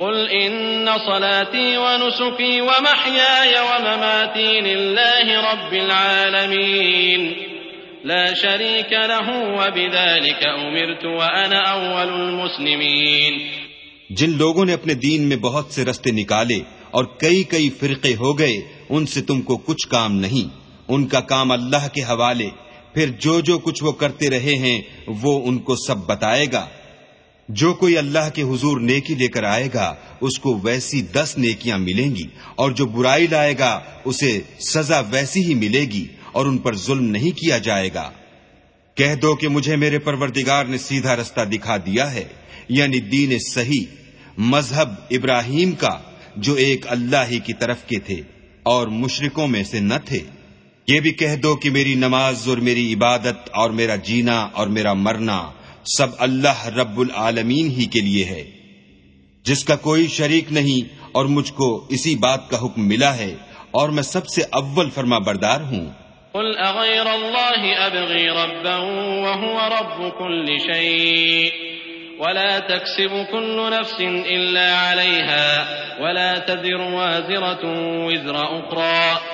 قل إن صلاتي ونسكي ومحياي ومماتي لله رب العالمين لا شريك له وبذلك أمرت وأنا أول المسلمين جن لوگوں نے اپنے دین میں بہت سے رستے نکالے اور کئی کئی فرقے ہو گئے، ان سے تم کو کچھ کام نہیں۔ ان کا کام اللہ کے حوالے، پھر جو جو کچھ وہ کرتے رہے ہیں، وہ ان کو سب بتائے گا۔ جو کوئی اللہ کے حضور نیکی لے کر آئے گا، اس کو ویسی دس نیکیاں ملیں گی، اور جو برائی لائے گا، اسے سزا ویسی ہی ملے گی، اور ان پر ظلم نہیں کیا جائے گا۔ کہہ دو کہ مجھے میرے پروردگار نے سیدھا رستہ دکھا دیا ہے یعنی دین صحیح، مذہب ابراہیم کا، جو ایک اللہ ہی کی طرف کے تھے، اور مشرکوں میں سے نہ تھے۔ یہ بھی کہہ دو کہ میری نماز اور میری عبادت اور میرا جینا اور میرا مرنا سب اللہ رب العالمین ہی کے لیے ہے۔ جس کا کوئی شریک نہیں اور مجھ کو اسی بات کا حکم ملا ہے اور میں سب سے اول فرما بردار ہوں۔ قل اغیر اللہ ابغی ربا وهو رب كل شيء ولا تكسب كل نفس إلا عليها ولا تذر وازرة وزر أخرى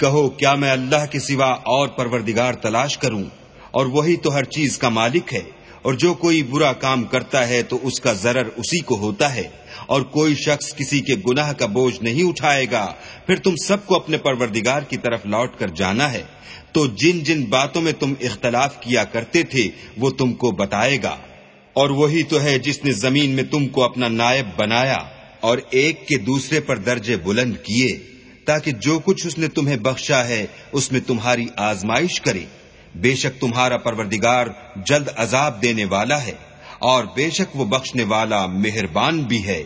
کہو، کیا میں اللہ کے سوا اور پروردگار تلاش کروں؟ اور وہی تو ہر چیز کا مالک ہے۔ اور جو کوئی برا کام کرتا ہے تو اس کا ضرر اسی کو ہوتا ہے۔ اور کوئی شخص کسی کے گناہ کا بوجھ نہیں اٹھائے گا، پھر تم سب کو اپنے پروردگار کی طرف لوٹ کر جانا ہے۔ تو جن جن باتوں میں تم اختلاف کیا کرتے تھے، وہ تم کو بتائے گا۔ اور وہی تو ہے جس نے زمین میں تم کو اپنا نائب بنایا اور ایک کے دوسرے پر درجے بلند کیے۔ تاکہ جو کچھ اس نے تمہیں بخشا ہے، اس میں تمہاری آزمائش کرے۔ بے شک تمہارا پروردگار جلد عذاب دینے والا ہے، اور بے شک وہ بخشنے والا مہربان بھی ہے۔